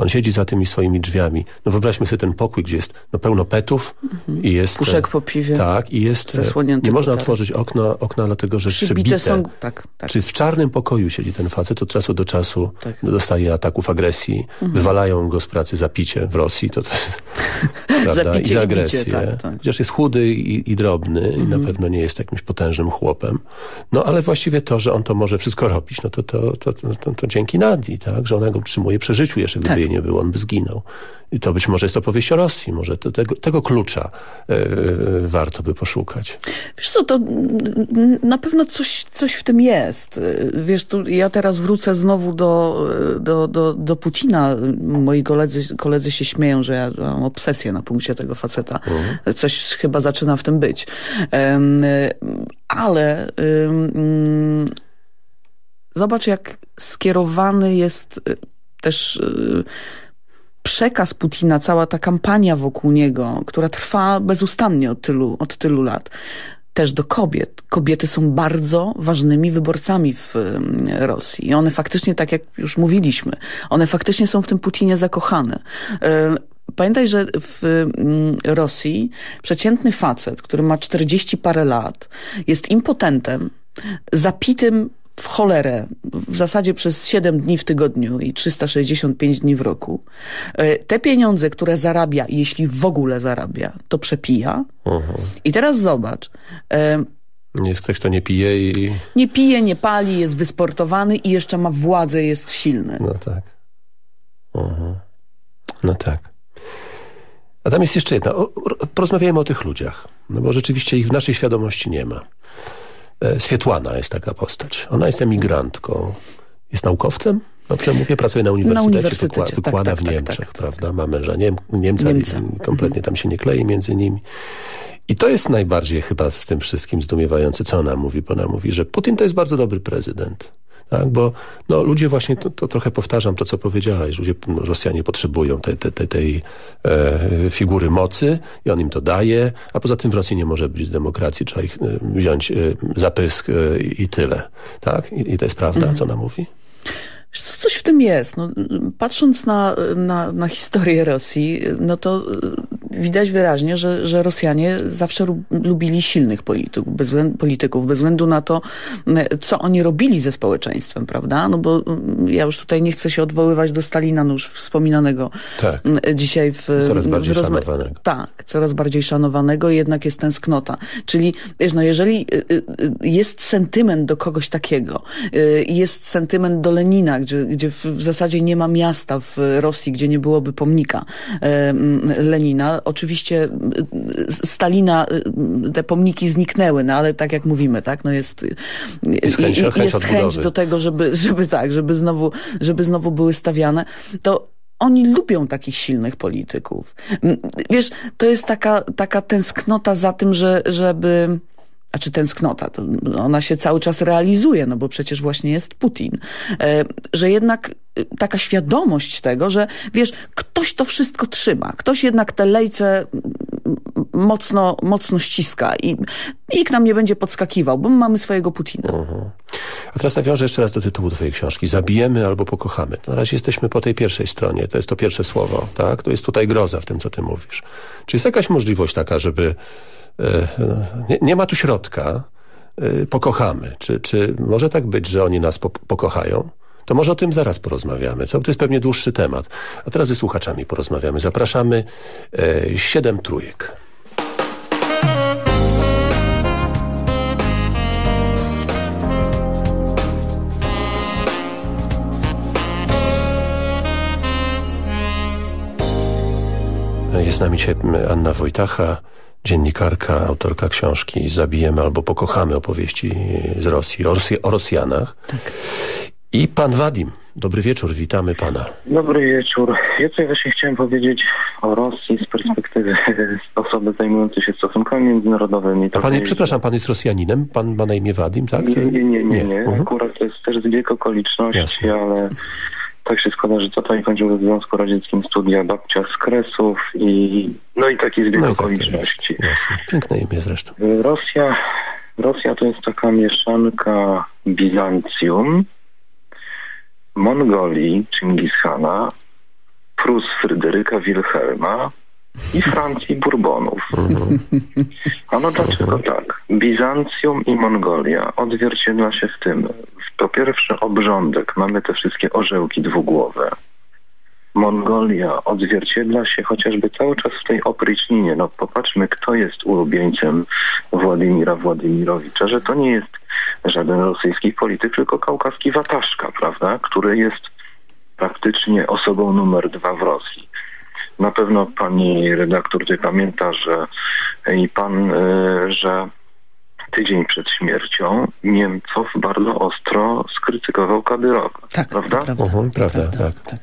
[SPEAKER 12] On siedzi za tymi swoimi drzwiami. No wyobraźmy sobie ten pokój, gdzie jest no, pełno petów mhm. i jest...
[SPEAKER 13] Puszek po piwie.
[SPEAKER 12] Tak, i jest... Nie można otworzyć okna, okna dlatego, że przybite. są... Tak, tak. Czy w czarnym pokoju siedzi ten facet, od czasu do czasu tak. dostaje ataków agresji, mhm. wywalają go z pracy za picie w Rosji, to to jest... prawda? I za agresję. Bicie, tak, tak. Chociaż jest chudy i, i drobny mhm. i na mhm. pewno nie jest jakimś potężnym chłopem. No ale właściwie to, że on to może wszystko robić, no to, to, to, to, to, to dzięki Nadii, tak? Że ona go utrzymuje przy życiu jeszcze, gdyby tak nie było, on by zginął. I to być może jest opowieść o Rosji, może to, tego, tego klucza e, e, warto by poszukać.
[SPEAKER 13] Wiesz co, to na pewno coś, coś w tym jest. Wiesz, tu ja teraz wrócę znowu do, do, do, do Putina. Moi koledzy, koledzy się śmieją, że ja mam obsesję na punkcie tego faceta. Mhm. Coś chyba zaczyna w tym być. Um, ale um, zobacz, jak skierowany jest też y, przekaz Putina, cała ta kampania wokół niego, która trwa bezustannie od tylu, od tylu lat, też do kobiet. Kobiety są bardzo ważnymi wyborcami w y, Rosji. I one faktycznie, tak jak już mówiliśmy, one faktycznie są w tym Putinie zakochane. Y, pamiętaj, że w Rosji przeciętny facet, który ma 40 parę lat, jest impotentem, zapitym w cholerę w zasadzie przez 7 dni w tygodniu i 365 dni w roku. E, te pieniądze, które zarabia, jeśli w ogóle zarabia, to przepija. Uh mhm. I teraz zobacz.
[SPEAKER 12] E, jest ktoś, kto nie pije i...
[SPEAKER 13] Nie pije, nie pali, jest wysportowany i jeszcze ma władzę, jest silny.
[SPEAKER 12] No tak. Uh mhm. No tak. A tam jest jeszcze jedna. Porozmawiajmy o tych ludziach. No bo rzeczywiście ich w naszej świadomości nie ma. E, Swietłana jest taka postać. Ona jest emigrantką. Jest naukowcem? Dobrze mówię, pracuje na uniwersytecie, na uniwersytecie. Wykła, wykłada tak, tak, w tak, Niemczech, tak, prawda? Ma męża Niem Niemca, Niemca, kompletnie tam się nie klei między nimi. I to jest najbardziej chyba z tym wszystkim zdumiewające, co ona mówi, bo ona mówi, że Putin to jest bardzo dobry prezydent. Tak, bo no, ludzie właśnie, to, to trochę powtarzam to, co powiedziałeś, ludzie, no, Rosjanie potrzebują te, te, te, tej e, figury mocy i on im to daje, a poza tym w Rosji nie może być demokracji, trzeba ich e, wziąć e, za pysk e, i tyle. Tak? I, I, to jest prawda, mhm. co ona mówi?
[SPEAKER 13] Coś w tym jest. No, patrząc na, na, na historię Rosji, no to widać wyraźnie, że, że Rosjanie zawsze lubili silnych polityków bez, polityków, bez względu na to, co oni robili ze społeczeństwem, prawda? No bo ja już tutaj nie chcę się odwoływać do Stalina, no już wspominanego
[SPEAKER 12] tak.
[SPEAKER 13] dzisiaj w...
[SPEAKER 12] Coraz bardziej w szanowanego.
[SPEAKER 13] Tak, coraz bardziej szanowanego jednak jest tęsknota. Czyli, wiesz, no jeżeli y, y, jest sentyment do kogoś takiego, jest sentyment do Lenina, gdzie, gdzie w zasadzie nie ma miasta w Rosji, gdzie nie byłoby pomnika Lenina, oczywiście y, Stalina, y, te pomniki zniknęły, no ale tak jak mówimy, tak, no jest,
[SPEAKER 12] jest chęć, jest chęć,
[SPEAKER 13] chęć do tego, żeby, żeby tak, żeby znowu, żeby znowu były stawiane, to oni lubią takich silnych polityków. Wiesz, to jest taka, taka tęsknota za tym, że, żeby a czy tęsknota, to ona się cały czas realizuje, no bo przecież właśnie jest Putin, e, że jednak e, taka świadomość tego, że wiesz, ktoś to wszystko trzyma, ktoś jednak te lejce mocno, mocno ściska i nikt nam nie będzie podskakiwał, bo my mamy swojego Putina. Uh mhm. -huh.
[SPEAKER 12] A teraz nawiążę jeszcze raz do tytułu twojej książki. Zabijemy albo pokochamy. Na razie jesteśmy po tej pierwszej stronie. To jest to pierwsze słowo, tak? To jest tutaj groza w tym, co ty mówisz. Czy jest jakaś możliwość taka, żeby nie, nie ma tu środka, pokochamy. Czy, czy może tak być, że oni nas po, pokochają? To może o tym zaraz porozmawiamy, co? To jest pewnie dłuższy temat. A teraz ze słuchaczami porozmawiamy. Zapraszamy e, siedem trójek. Jest z nami dzisiaj Anna Wojtacha, dziennikarka, autorka książki Zabijemy albo pokochamy opowieści z Rosji, o, Rosji, o Rosjanach. Tak. I pan Wadim. Dobry wieczór, witamy pana.
[SPEAKER 14] Dobry wieczór. Ja tutaj właśnie chciałem powiedzieć o Rosji z perspektywy osoby zajmującej się stosunkami międzynarodowymi.
[SPEAKER 12] A pan, przepraszam, pan jest Rosjaninem? Pan ma na imię Wadim, tak?
[SPEAKER 14] Nie, nie, nie. nie, nie. Mhm. Akurat to jest też zbieg okoliczności, Jasne. ale tak się składa, że tata kończył w Związku Radzieckim studia babcia z Kresów i no i taki zbieg no tak okoliczności.
[SPEAKER 12] Tak Jasne. Piękne imię zresztą.
[SPEAKER 14] Rosja, Rosja to jest taka mieszanka Bizancjum, Mongolii Chingishana, Prus Fryderyka Wilhelma i Francji Bourbonów. A no dlaczego tak? Bizancjum i Mongolia odzwierciedla się w tym. Po pierwsze obrządek, mamy te wszystkie orzełki dwugłowe. Mongolia odzwierciedla się chociażby cały czas w tej opryczninie. No popatrzmy, kto jest ulubieńcem Władimira Władimirowicza, że to nie jest żaden rosyjski polityk, tylko kaukaski Wataszka, prawda, który jest praktycznie osobą numer dwa w Rosji. Na pewno pani redaktor tutaj pamięta, że i pan, e, że tydzień przed śmiercią Niemców bardzo ostro skrytykował Kadyrowa.
[SPEAKER 13] Tak,
[SPEAKER 14] prawda?
[SPEAKER 12] Prawda, uh-huh, prawda, tak. tak.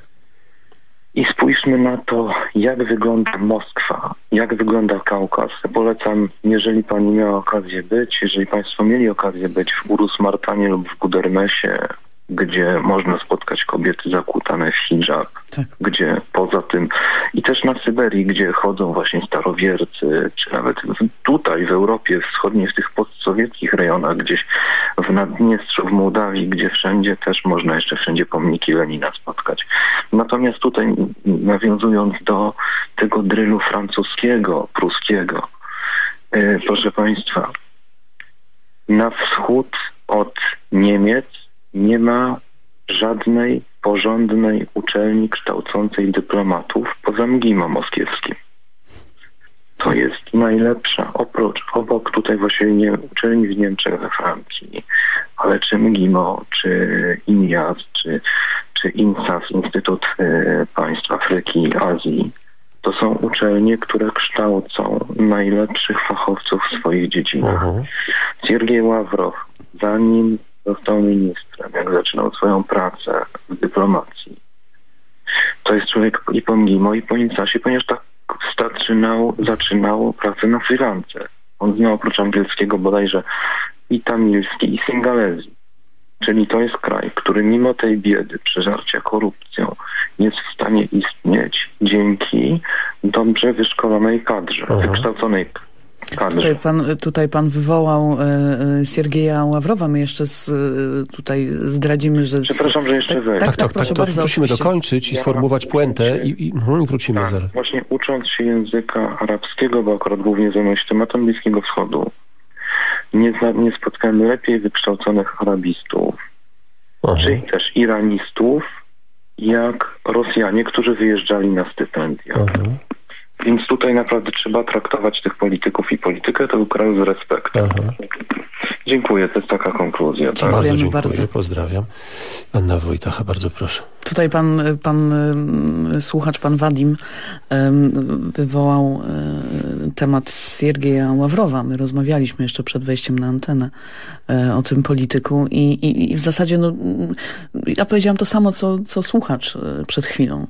[SPEAKER 14] I spójrzmy na to, jak wygląda Moskwa, jak wygląda Kaukaz. Polecam, jeżeli pani miała okazję być, jeżeli państwo mieli okazję być w Urus Martanie lub w Gudermesie, gdzie można spotkać kobiety zakutane w hijab, tak. gdzie poza tym i też na Syberii, gdzie chodzą właśnie starowiercy, czy nawet tutaj w Europie Wschodniej, w tych postsowieckich rejonach, gdzieś w Naddniestrzu, w Mołdawii, gdzie wszędzie też można jeszcze wszędzie pomniki Lenina spotkać. Natomiast tutaj nawiązując do tego drylu francuskiego, pruskiego, yy, proszę Państwa, na wschód od Niemiec nie ma żadnej porządnej uczelni kształcącej dyplomatów poza MGIMO moskiewskim. To jest najlepsza, oprócz, obok tutaj właśnie nie, uczelni w Niemczech, we Francji, ale czy MGIMO, czy INIAS, czy, czy INSAS, Instytut y, Państw Afryki i Azji, to są uczelnie, które kształcą najlepszych fachowców w swoich dziedzinach. -huh. Siergiej Ławrow, zanim został ministrem, jak zaczynał swoją pracę w dyplomacji. To jest człowiek i po MGIMO, i po Nicasie, ponieważ tak zaczynał, zaczynał pracę na freelance. On znał oprócz angielskiego bodajże i tamilski, i singalezji. Czyli to jest kraj, który mimo tej biedy, przeżarcia korupcją, jest w stanie istnieć dzięki dobrze wyszkolonej kadrze, Aha. wykształconej
[SPEAKER 13] Tutaj pan, tutaj pan wywołał e, e, Siergieja Ławrowa. My jeszcze z, e, tutaj zdradzimy, że... Z...
[SPEAKER 14] Przepraszam, że jeszcze tak,
[SPEAKER 13] tak, tak, tak, proszę tak, bardzo.
[SPEAKER 12] Musimy dokończyć i ja sformułować puentę i, i, mhm, i wrócimy
[SPEAKER 14] tak,
[SPEAKER 12] zaraz.
[SPEAKER 14] Właśnie ucząc się języka arabskiego, bo akurat głównie zajmuję się tematem Bliskiego Wschodu, nie, nie spotkałem lepiej wykształconych arabistów, Aha. czy też iranistów, jak Rosjanie, którzy wyjeżdżali na stypendia. Aha. Więc tutaj naprawdę trzeba traktować tych polityków i politykę tego kraju z respektem. Aha. Dziękuję, to jest taka konkluzja.
[SPEAKER 12] Tak? Bardzo dziękuję, bardzo. pozdrawiam. Anna Wojtacha, bardzo proszę.
[SPEAKER 13] Tutaj pan, pan słuchacz, pan Wadim wywołał e, temat Siergieja Ławrowa. My rozmawialiśmy jeszcze przed wejściem na antenę e, o tym polityku i, i, i w zasadzie no, ja powiedziałam to samo, co, co słuchacz e, przed chwilą.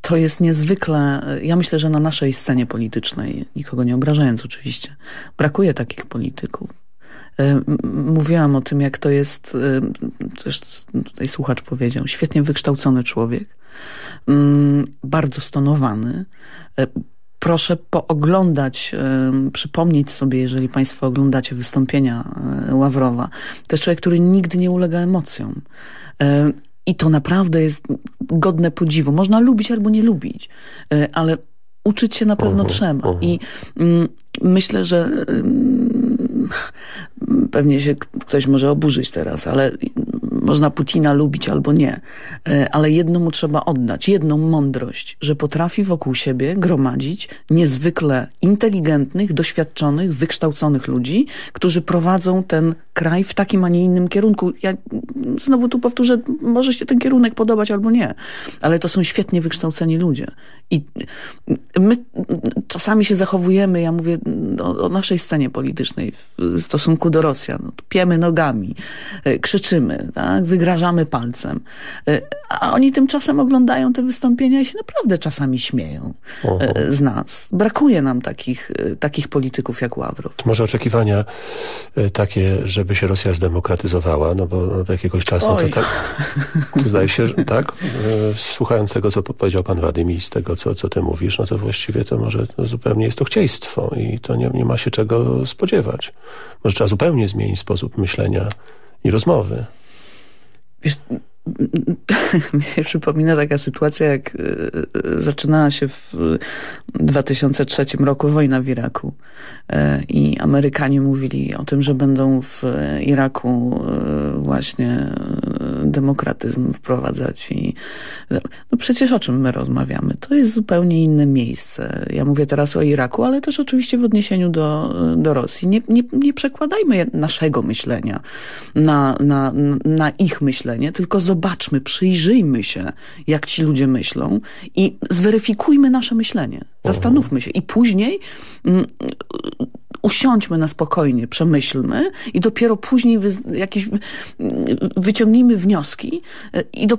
[SPEAKER 13] To jest niezwykle, ja myślę, że na naszej scenie politycznej, nikogo nie obrażając oczywiście, brakuje takich polityków E, mówiłam o tym, jak to jest, e, też tutaj słuchacz powiedział, świetnie wykształcony człowiek, mm, bardzo stonowany. E, proszę pooglądać, przypomnieć sobie, jeżeli Państwo oglądacie wystąpienia Ławrowa. To jest człowiek, który nigdy nie ulega emocjom. I to naprawdę jest godne podziwu. Można lubić albo nie lubić, ale uczyć się na pewno uh -huh, trzeba. Uh -huh. I mm, myślę, że pewnie się ktoś może oburzyć teraz, ale można Putina lubić albo nie, e, ale jedno mu trzeba oddać, jedną mądrość, że potrafi wokół siebie gromadzić niezwykle inteligentnych, doświadczonych, wykształconych ludzi, którzy prowadzą ten kraj w takim, a nie innym kierunku. Ja znowu tu powtórzę, może się ten kierunek podobać albo nie, ale to są świetnie wykształceni ludzie. I my czasami się zachowujemy, ja mówię o, o naszej scenie politycznej w stosunku do Rosjan, piemy nogami, e, krzyczymy, tak? Wygrażamy palcem. E, a oni tymczasem oglądają te wystąpienia i się naprawdę czasami śmieją. E, z nas. Brakuje nam takich, takich polityków jak Ławrow.
[SPEAKER 12] Może oczekiwania takie, żeby się Rosja zdemokratyzowała, no bo od jakiegoś czasu Oj. to tak, to zdaje się, że tak, słuchając tego, co powiedział pan Wadym i z tego, co, co ty mówisz, no to właściwie to może to zupełnie jest to chcieństwo i to nie, nie ma się czego spodziewać. Może trzeba zupełnie zmienić sposób myślenia i rozmowy.
[SPEAKER 13] Wiesz, się przypomina taka sytuacja, jak e, e, zaczynała się w 2003 roku wojna w Iraku e, i Amerykanie mówili o tym, że będą w Iraku właśnie demokratyzm wprowadzać i no przecież o czym my rozmawiamy? To jest zupełnie inne miejsce. Ja mówię teraz o Iraku, ale też oczywiście w odniesieniu do, do Rosji. Nie, nie, nie przekładajmy naszego myślenia na, na, na ich myślenie, tylko zobaczmy, przyjrzyjmy się, jak ci ludzie myślą i zweryfikujmy nasze myślenie. Zastanówmy się i później mm, usiądźmy na spokojnie, przemyślmy i dopiero później jakieś wyciągnijmy wnioski e, i do,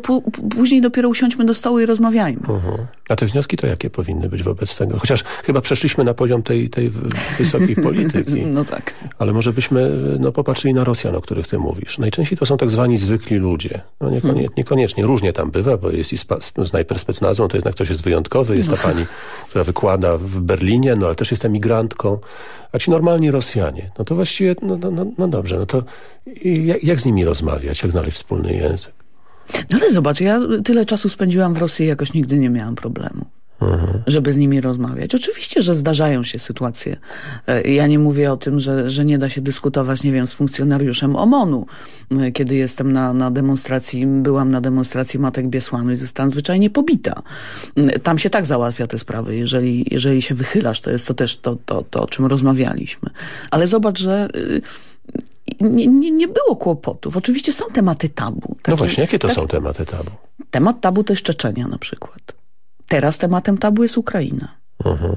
[SPEAKER 13] później dopiero usiądźmy do stołu i rozmawiajmy. Uh
[SPEAKER 12] mhm. -huh. A te wnioski to jakie powinny być wobec tego? Chociaż chyba przeszliśmy na poziom tej, tej wysokiej polityki.
[SPEAKER 13] No tak.
[SPEAKER 12] Ale może byśmy no, popatrzyli na Rosjan, o których ty mówisz. Najczęściej to są tak zwani zwykli ludzie. No, niekoniecznie, hmm. niekoniecznie, różnie tam bywa, bo jest i snajper specnazą, to jednak ktoś jest wyjątkowy. Jest ta no. pani, która wykłada w Berlinie, no ale też jest emigrantką. A ci normalni Rosjanie, no to właściwie, no, no, no, no dobrze, no to jak, jak z nimi rozmawiać, jak znaleźć wspólny język?
[SPEAKER 13] No ale zobacz, ja tyle czasu spędziłam w Rosji, jakoś nigdy nie miałam problemu. Mhm. żeby z nimi rozmawiać. Oczywiście, że zdarzają się sytuacje. E, ja nie mówię o tym, że, że nie da się dyskutować, nie wiem, z funkcjonariuszem OMON-u. E, kiedy jestem na, na demonstracji, byłam na demonstracji Matek Biesłanu i zostałam zwyczajnie pobita. E, tam się tak załatwia te sprawy. Jeżeli, jeżeli się wychylasz, to jest to też to, to, to o czym rozmawialiśmy. Ale zobacz, że nie, nie, nie było kłopotów. Oczywiście są tematy tabu.
[SPEAKER 12] Takie, no właśnie, jakie to tak, są tematy tabu?
[SPEAKER 13] Temat tabu to jest Czeczenia na przykład. Teraz tematem tabu jest Ukraina. Mhm.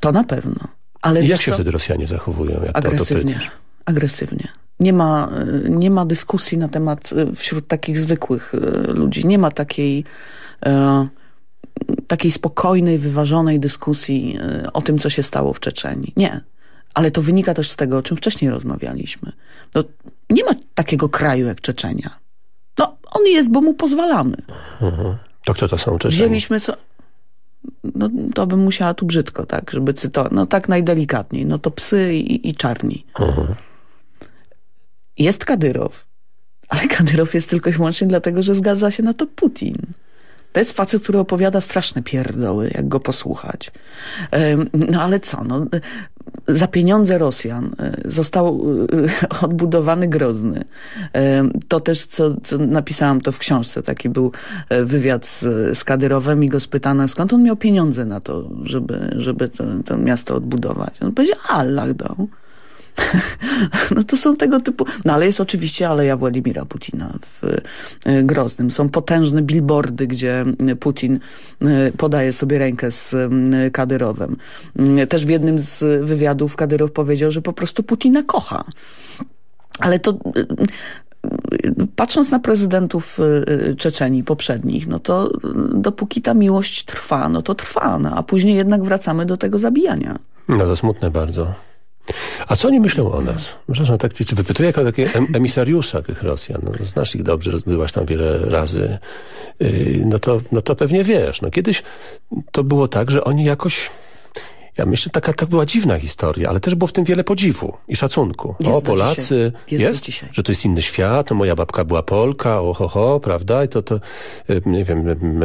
[SPEAKER 13] To na pewno. Ale
[SPEAKER 12] I jak się wtedy Rosjanie zachowują? Jak
[SPEAKER 13] agresywnie. agresywnie. Nie ma, nie ma dyskusji na temat e, wśród takich zwykłych e, ludzi. Nie ma takiej, e, takiej spokojnej, wyważonej dyskusji o tym, co się stało w Czeczeni. Nie. Ale to wynika też z tego, o czym wcześniej rozmawialiśmy. No, nie ma takiego kraju jak Czeczenia. No, on jest, bo mu pozwalamy.
[SPEAKER 12] Mhm. To kto to są Czeczeni?
[SPEAKER 13] Wzięliśmy so... No, to bym musiała tu brzydko, tak, żeby cytować. No tak najdelikatniej. No to psy i, i czarni. Mhm. Jest Kadyrow, ale Kadyrow jest tylko i wyłącznie dlatego, że zgadza się na to Putin. To jest facet, który opowiada straszne pierdoły, jak go posłuchać. No ale co, no, za pieniądze Rosjan e, został e, odbudowany Grozny. E, to też, co, co napisałam to w książce, taki był wywiad z, z Kadyrowem i go spytano, skąd on miał pieniądze na to, żeby, żeby to, to miasto odbudować. On powiedział, Allah dał. No to są tego typu... No ale jest oczywiście Aleja Władimira Putina w e, Groznym. Są potężne billboardy, gdzie Putin e, podaje sobie rękę z Kadyrowem. Też w jednym z wywiadów Kadyrow powiedział, że po prostu Putina kocha. Ale to e, patrząc na prezydentów Czeczeni poprzednich, no to dopóki ta miłość trwa, no to trwa, no, a później jednak wracamy do tego zabijania.
[SPEAKER 12] No to smutne bardzo. A co oni myślą o nas? Przepraszam, tak cię wypytuję jako takiego emisariusza tych Rosjan. No, znasz ich dobrze, byłaś tam wiele razy. Yy, no to, no to pewnie wiesz. No, kiedyś to było tak, że oni jakoś Ja myślę, taka to była dziwna historia, ale też było w tym wiele podziwu i szacunku.
[SPEAKER 13] Jest
[SPEAKER 12] o, Polacy,
[SPEAKER 13] dzisiaj. Jest dzisiaj.
[SPEAKER 12] że to jest inny świat, no moja babka była Polka, oho, ho, prawda? I to, to, e, nie wiem, m,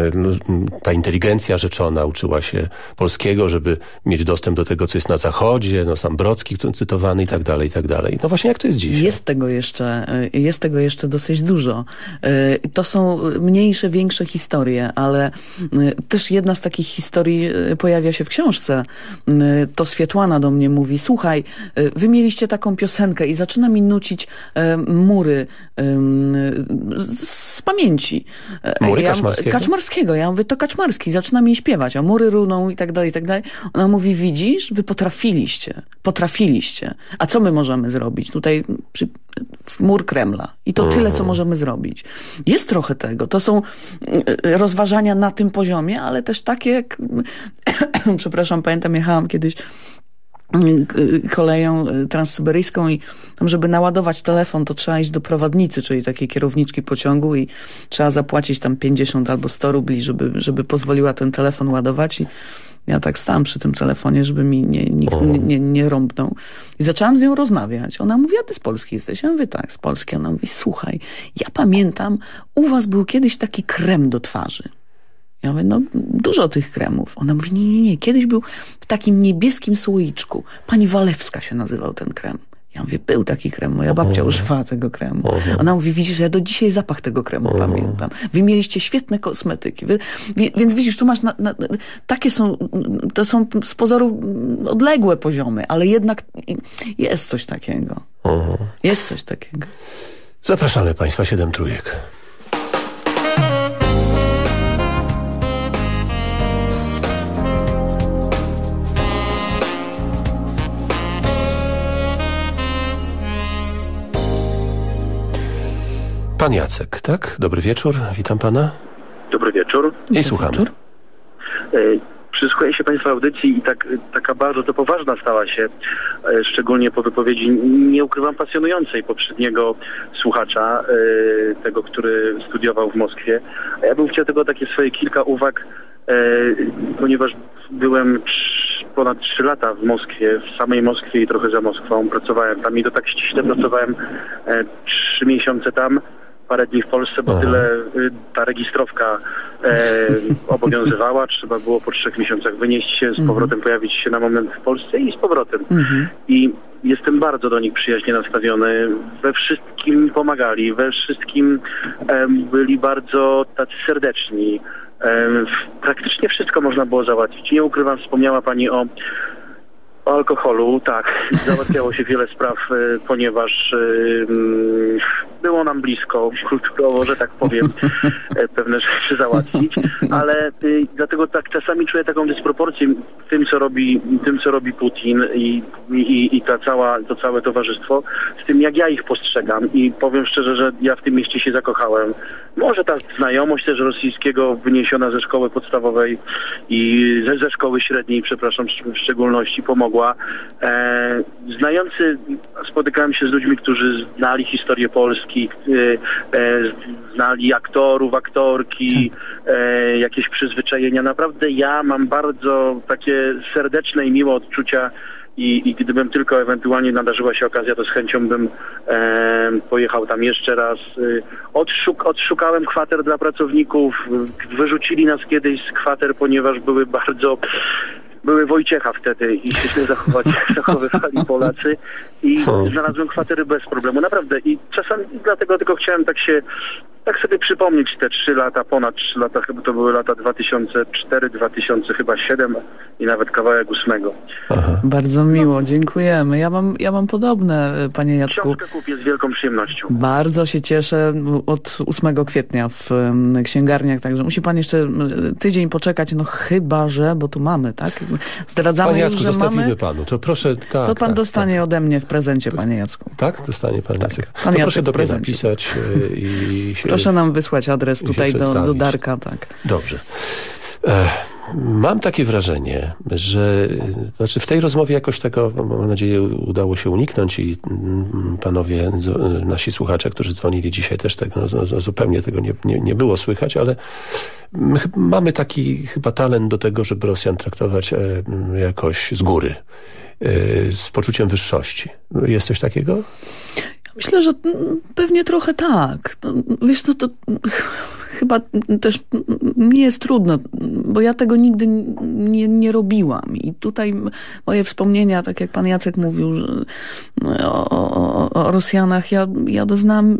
[SPEAKER 12] m, ta inteligencja rzeczona uczyła się polskiego, żeby mieć dostęp do tego, co jest na zachodzie, no sam Brocki tu cytowany i tak dalej, i tak dalej. No właśnie, jak to jest dziś?
[SPEAKER 13] Jest tego jeszcze, y, jest tego jeszcze dosyć dużo. Y, To są mniejsze, większe historie, ale y, też jedna z takich historii y, pojawia się w książce. Y, To Swietłana do mnie mówi, słuchaj, y, wy mieliście taką piosenkę i zaczyna mi nucić y, mury z pamięci.
[SPEAKER 12] Mury
[SPEAKER 13] ja,
[SPEAKER 12] Kaczmarskiego?
[SPEAKER 13] Kaczmarskiego. Ja mówię, to Kaczmarski. Zaczyna mi śpiewać, a mury runą i tak dalej, i tak dalej. Ona mówi, widzisz, wy potrafiliście. Potrafiliście. A co my możemy zrobić? Tutaj przy, w mur Kremla. I to tyle, co możemy zrobić. Jest trochę tego. To są y, rozważania na tym poziomie, ale też takie jak... Przepraszam, pamiętam, jechałam kiedyś y, koleją y, transsyberyjską i tam, żeby naładować telefon, to trzeba iść do prowadnicy, czyli takiej kierowniczki pociągu i trzeba zapłacić tam 50 albo 100 rubli, żeby, żeby pozwoliła ten telefon ładować i ja tak stałam przy tym telefonie, żeby mi nie, nikt nie, nie, nie rąbnął. I zaczęłam z nią rozmawiać. Ona mówi, a ty z Polski jesteś? Ja mówię, tak, z Polski. Ona mówi, słuchaj, ja pamiętam, u was był kiedyś taki krem do twarzy. Ja mówię, no dużo tych kremów. Ona mówi, nie, nie, nie, kiedyś był w takim niebieskim słoiczku. Pani Walewska się nazywał ten krem. Ja mówię, był taki krem, moja babcia używała tego kremu. Ona mówi, widzisz, ja do dzisiaj zapach tego kremu pamiętam. Wy mieliście świetne kosmetyki. Wy, wi- więc widzisz, tu masz, na, na, takie są, to są z pozoru odległe poziomy, ale jednak jest coś takiego. Jest coś takiego.
[SPEAKER 12] Zapraszamy Państwa, siedem trójek. Pan Jacek, tak? Dobry wieczór, witam pana.
[SPEAKER 15] Dobry wieczór.
[SPEAKER 12] I słuchamy.
[SPEAKER 15] E, Przysłuchuję się Państwa audycji i tak, taka bardzo to poważna stała się, e, szczególnie po wypowiedzi, nie ukrywam, pasjonującej poprzedniego słuchacza, e, tego, który studiował w Moskwie. A ja bym chciał tylko takie swoje kilka uwag, ponieważ byłem ponad trzy lata w Moskwie, w samej Moskwie i trochę za Moskwą. Pracowałem tam i to tak ściśle pracowałem e, trzy miesiące tam parę dni w Polsce, bo tyle y, ta registrowka e, obowiązywała. Trzeba było po trzech miesiącach wynieść się, z powrotem pojawić się na moment w Polsce i z powrotem. I jestem bardzo do nich przyjaźnie nastawiony. We wszystkim mi pomagali, we wszystkim em, byli bardzo tacy serdeczni. W- praktycznie wszystko można było załatwić. Nie ukrywam, wspomniała Pani o o alkoholu, tak. Załatwiało się wiele spraw, e, ponieważ e, było nam blisko kulturowo, że tak powiem, e, pewne rzeczy załatwić, ale e, dlatego tak czasami czuję taką dysproporcję tym, co robi, tym, co robi Putin i, i, i ta cała, to całe towarzystwo z tym, jak ja ich postrzegam i powiem szczerze, że ja w tym mieście się zakochałem. Może ta znajomość też rosyjskiego wyniesiona ze szkoły podstawowej i ze, ze szkoły średniej, przepraszam, w szczególności pomogła. E, znający, spotykałem się z ludźmi, którzy znali historię Polski, e, e, znali aktorów, aktorki, e, jakieś przyzwyczajenia. Naprawdę ja mam bardzo takie serdeczne i miłe odczucia i, i gdybym tylko ewentualnie nadarzyła się okazja, to z chęcią bym e, pojechał tam jeszcze raz. Y, Odszuk, odszukałem kwater dla pracowników. y, Wyrzucili nas kiedyś z kwater, ponieważ były bardzo były Wojciecha wtedy i się źle zachowywali Polacy i znalazłem kwatery bez problemu, naprawdę. I czasami dlatego tylko chciałem tak się tak sobie przypomnieć te trzy lata, ponad trzy lata, chyba to były lata 2004, 2000 chyba 7 i nawet kawałek ósmego.
[SPEAKER 13] Bardzo miło, dziękujemy. Ja mam, ja mam podobne, y, panie Jacku.
[SPEAKER 15] Książkę kupię z wielką przyjemnością.
[SPEAKER 13] Bardzo się cieszę od 8 kwietnia w księgarniach, także musi pan jeszcze tydzień poczekać, no chyba, że, bo tu mamy, tak? Zdradzamy
[SPEAKER 12] Panie
[SPEAKER 13] już,
[SPEAKER 12] Jacku,
[SPEAKER 13] że
[SPEAKER 12] zostawimy
[SPEAKER 13] mamy.
[SPEAKER 12] panu. To proszę, tak.
[SPEAKER 13] to pan
[SPEAKER 12] tak,
[SPEAKER 13] dostanie ode mnie w prezencie, panie Jacku.
[SPEAKER 12] Tak? Dostanie pan Jacek.
[SPEAKER 13] Pan
[SPEAKER 12] to
[SPEAKER 13] Jacek
[SPEAKER 12] proszę do mnie
[SPEAKER 13] prezencie.
[SPEAKER 12] napisać y, i się...
[SPEAKER 13] Proszę nam wysłać adres tutaj do, do. Darka, tak.
[SPEAKER 12] Dobrze. Mam takie wrażenie, że znaczy w tej rozmowie jakoś tego, mam nadzieję, udało się uniknąć i mm, panowie, nasi słuchacze, którzy dzwonili dzisiaj też tego, no, no, zupełnie tego nie, nie, nie było słychać, ale mamy taki chyba talent do tego, żeby Rosjan traktować e, jakoś z góry, e, z poczuciem wyższości. Jest coś takiego?
[SPEAKER 13] Myślę, że pewnie trochę tak. No, wiesz, no to chyba też nie jest trudno, bo ja tego nigdy nie, nie robiłam. I tutaj moje wspomnienia, tak jak pan Jacek mówił o, o, o Rosjanach, ja, ja doznałam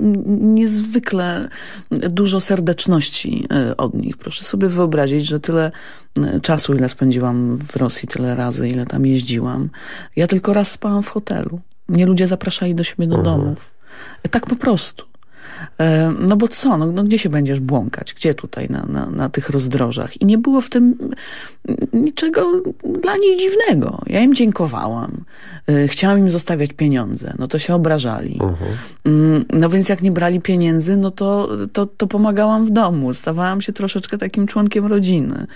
[SPEAKER 13] niezwykle dużo serdeczności e, od nich. Proszę sobie wyobrazić, że tyle e, czasu, ile spędziłam w Rosji, tyle razy, ile tam jeździłam. Ja tylko raz spałam w hotelu. Mnie ludzie zapraszali do siebie do mhm. domów. Tak po prostu. E, no bo co, no, no, gdzie się będziesz błąkać? Gdzie tutaj na, na, na tych rozdrożach? I nie było w tym niczego dla nich dziwnego. Ja im dziękowałam. E, chciałam im zostawiać pieniądze. No to się obrażali. Uh -huh. No więc jak nie brali pieniędzy, no to, to, to pomagałam w domu. Stawałam się troszeczkę takim członkiem rodziny.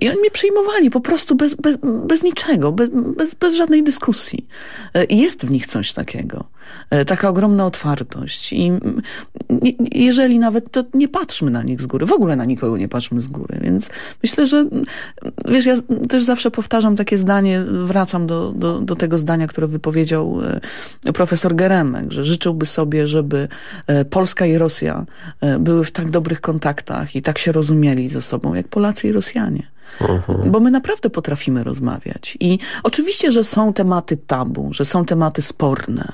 [SPEAKER 13] I oni mnie przyjmowali po prostu bez, bez, bez niczego, bez, bez, bez żadnej dyskusji. E, jest w nich coś takiego. Taka ogromna otwartość. I jeżeli nawet, to nie patrzmy na nich z góry. W ogóle na nikogo nie patrzmy z góry. Więc myślę, że wiesz, ja też zawsze powtarzam takie zdanie, wracam do, do, do tego zdania, które wypowiedział e, profesor Geremek, że życzyłby sobie, żeby e, Polska i Rosja e, były w tak dobrych kontaktach i tak się rozumieli ze sobą, jak Polacy i Rosjanie. Bo my naprawdę potrafimy rozmawiać. I oczywiście, że są tematy tabu, że są tematy sporne,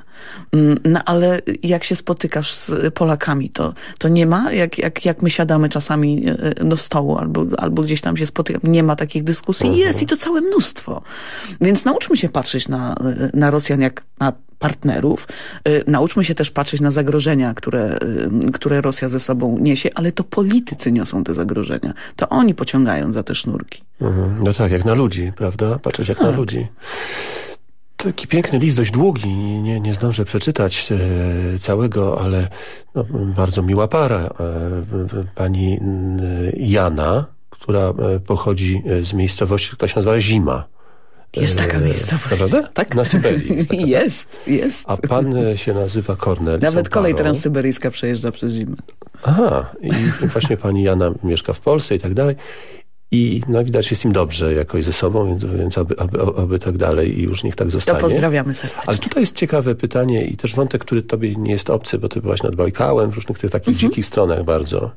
[SPEAKER 13] mm, no ale jak się spotykasz z Polakami, to, to nie ma, jak, jak, jak my siadamy czasami e, e, do stołu albo, albo gdzieś tam się spotykamy, nie ma takich dyskusji. Jest i to całe mnóstwo. Więc nauczmy się patrzeć na, e, na Rosjan jak na partnerów. Y, nauczmy się też patrzeć na zagrożenia, które, y, które Rosja ze sobą niesie, ale to politycy niosą te zagrożenia. To oni pociągają za te sznurki.
[SPEAKER 12] Mhm. No tak, jak na ludzi, prawda? Patrzeć jak tak. na ludzi. Taki piękny list, dość długi, nie, nie zdążę przeczytać e, całego, ale no, bardzo miła para. E, pani e, Jana, która pochodzi z miejscowości, która się nazywa Zima.
[SPEAKER 13] Jest taka miejscowość.
[SPEAKER 12] Prawda?
[SPEAKER 13] Tak?
[SPEAKER 12] Na Syberii.
[SPEAKER 13] Jest, jest, jest.
[SPEAKER 12] A pan e, się nazywa Kornel.
[SPEAKER 13] Nawet kolej transsyberyjska przejeżdża przez zimę.
[SPEAKER 12] Aha, i właśnie pani Jana mieszka w Polsce i tak dalej. I no, widać jest im dobrze jakoś ze sobą, więc, więc aby, aby, aby tak dalej i już niech tak zostanie.
[SPEAKER 13] To pozdrawiamy serdecznie.
[SPEAKER 12] Ale tutaj jest ciekawe pytanie i też wątek, który tobie nie jest obcy, bo ty byłaś nad Bajkałem, w różnych tych takich mhm. dzikich stronach bardzo.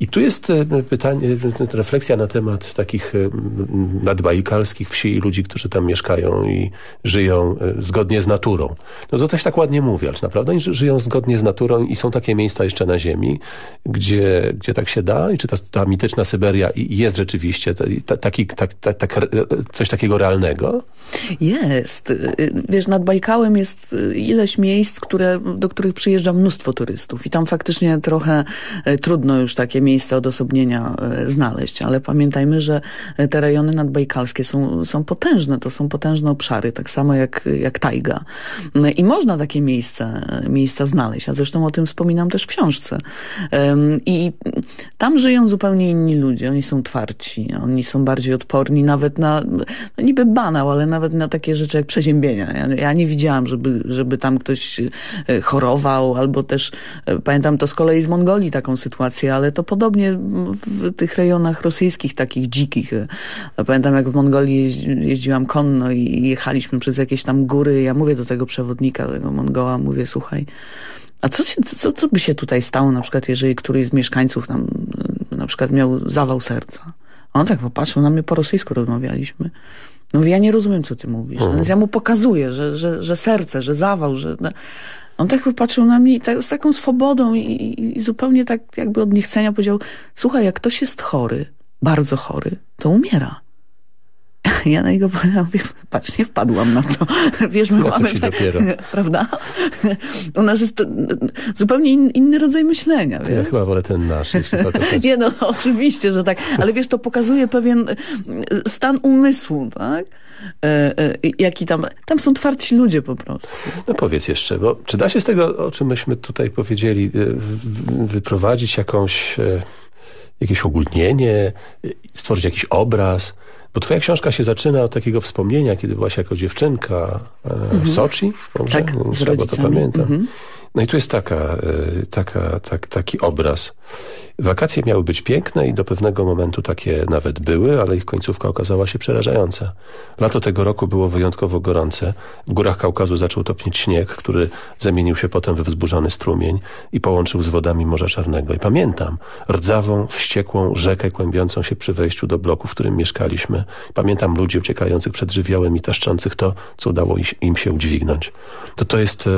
[SPEAKER 12] I tu jest e, pytanie, e, refleksja na temat takich e, nadbajkalskich wsi i ludzi, którzy tam mieszkają i żyją zgodnie z naturą. No to też tak ładnie mówię, ale naprawdę oni żyją zgodnie z naturą i są takie miejsca jeszcze na ziemi, gdzie, gdzie tak się da i czy ta, ta mityczna Syberia jest rzeczywiście taki, tak, tak, tak, coś takiego realnego?
[SPEAKER 13] Jest. Wiesz, nad Bajkałem jest ileś miejsc, które, do których przyjeżdża mnóstwo turystów i tam faktycznie trochę trudno już takie miejsce odosobnienia e, znaleźć, ale pamiętajmy, że te rejony nadbajkalskie są, są potężne, to są potężne obszary, tak samo jak, jak tajga. I można takie miejsca, miejsca znaleźć, a zresztą o tym wspominam też w książce. I tam żyją zupełnie inni ludzie, oni są twardsi, oni są bardziej odporni nawet na, no niby banał, ale nawet na takie rzeczy jak przeziębienia. Ja, ja nie widziałam, żeby, żeby tam ktoś e, chorował, albo też, e, pamiętam to z kolei z Mongolii taką sytuację, ale to podobnie w tych rejonach rosyjskich, takich dzikich. Pamiętam, jak w Mongolii jeździłam konno i jechaliśmy przez jakieś tam góry. Ja mówię do tego przewodnika, tego Mongoła, mówię, słuchaj, a co, co, co by się tutaj stało, na przykład, jeżeli któryś z mieszkańców tam na przykład miał zawał serca? On tak popatrzył na mnie, po rosyjsku rozmawialiśmy. Mówię, ja nie rozumiem, co ty mówisz. Mhm. Więc ja mu pokazuję, że, że, że serce, że zawał, że... On tak popatrzył na mnie i tak, z taką swobodą i, i, zupełnie tak jakby od niechcenia powiedział, słuchaj, jak ktoś jest chory, bardzo chory, to umiera. Ja na niego powiedziałam, patrz, nie wpadłam na to. Wiesz, my
[SPEAKER 12] no
[SPEAKER 13] mamy...
[SPEAKER 12] To dopiero.
[SPEAKER 13] Prawda? U nas jest zupełnie in, inny rodzaj myślenia.
[SPEAKER 12] To ja chyba wolę ten nasz.
[SPEAKER 13] nie, no oczywiście, że tak. Ale wiesz, to pokazuje pewien stan umysłu, tak? E, e, jaki tam, tam są twardsi ludzie po prostu.
[SPEAKER 12] No powiedz jeszcze, bo czy da się z tego, o czym myśmy tutaj powiedzieli, wyprowadzić jakąś jakieś ogólnienie, stworzyć jakiś obraz. Bo twoja książka się zaczyna od takiego wspomnienia, kiedy byłaś jako dziewczynka w
[SPEAKER 13] Mhm.
[SPEAKER 12] Soczi. Dobrze?
[SPEAKER 13] Tak, z
[SPEAKER 12] Trzeba to
[SPEAKER 13] rodzicami.
[SPEAKER 12] pamiętam.
[SPEAKER 13] Mhm.
[SPEAKER 12] No i tu jest taka, e, taka, tak, taki obraz. Wakacje miały być piękne i do pewnego momentu takie nawet były, ale ich końcówka okazała się przerażająca. Lato tego roku było wyjątkowo gorące. W górach Kaukazu zaczął topnieć śnieg, który zamienił się potem we wzburzony strumień i połączył z wodami Morza Czarnego. I pamiętam rdzawą, wściekłą rzekę kłębiącą się przy wejściu do bloku, w którym mieszkaliśmy. Pamiętam ludzi uciekających przed żywiołem i taszczących to, co udało im się udźwignąć. To to jest...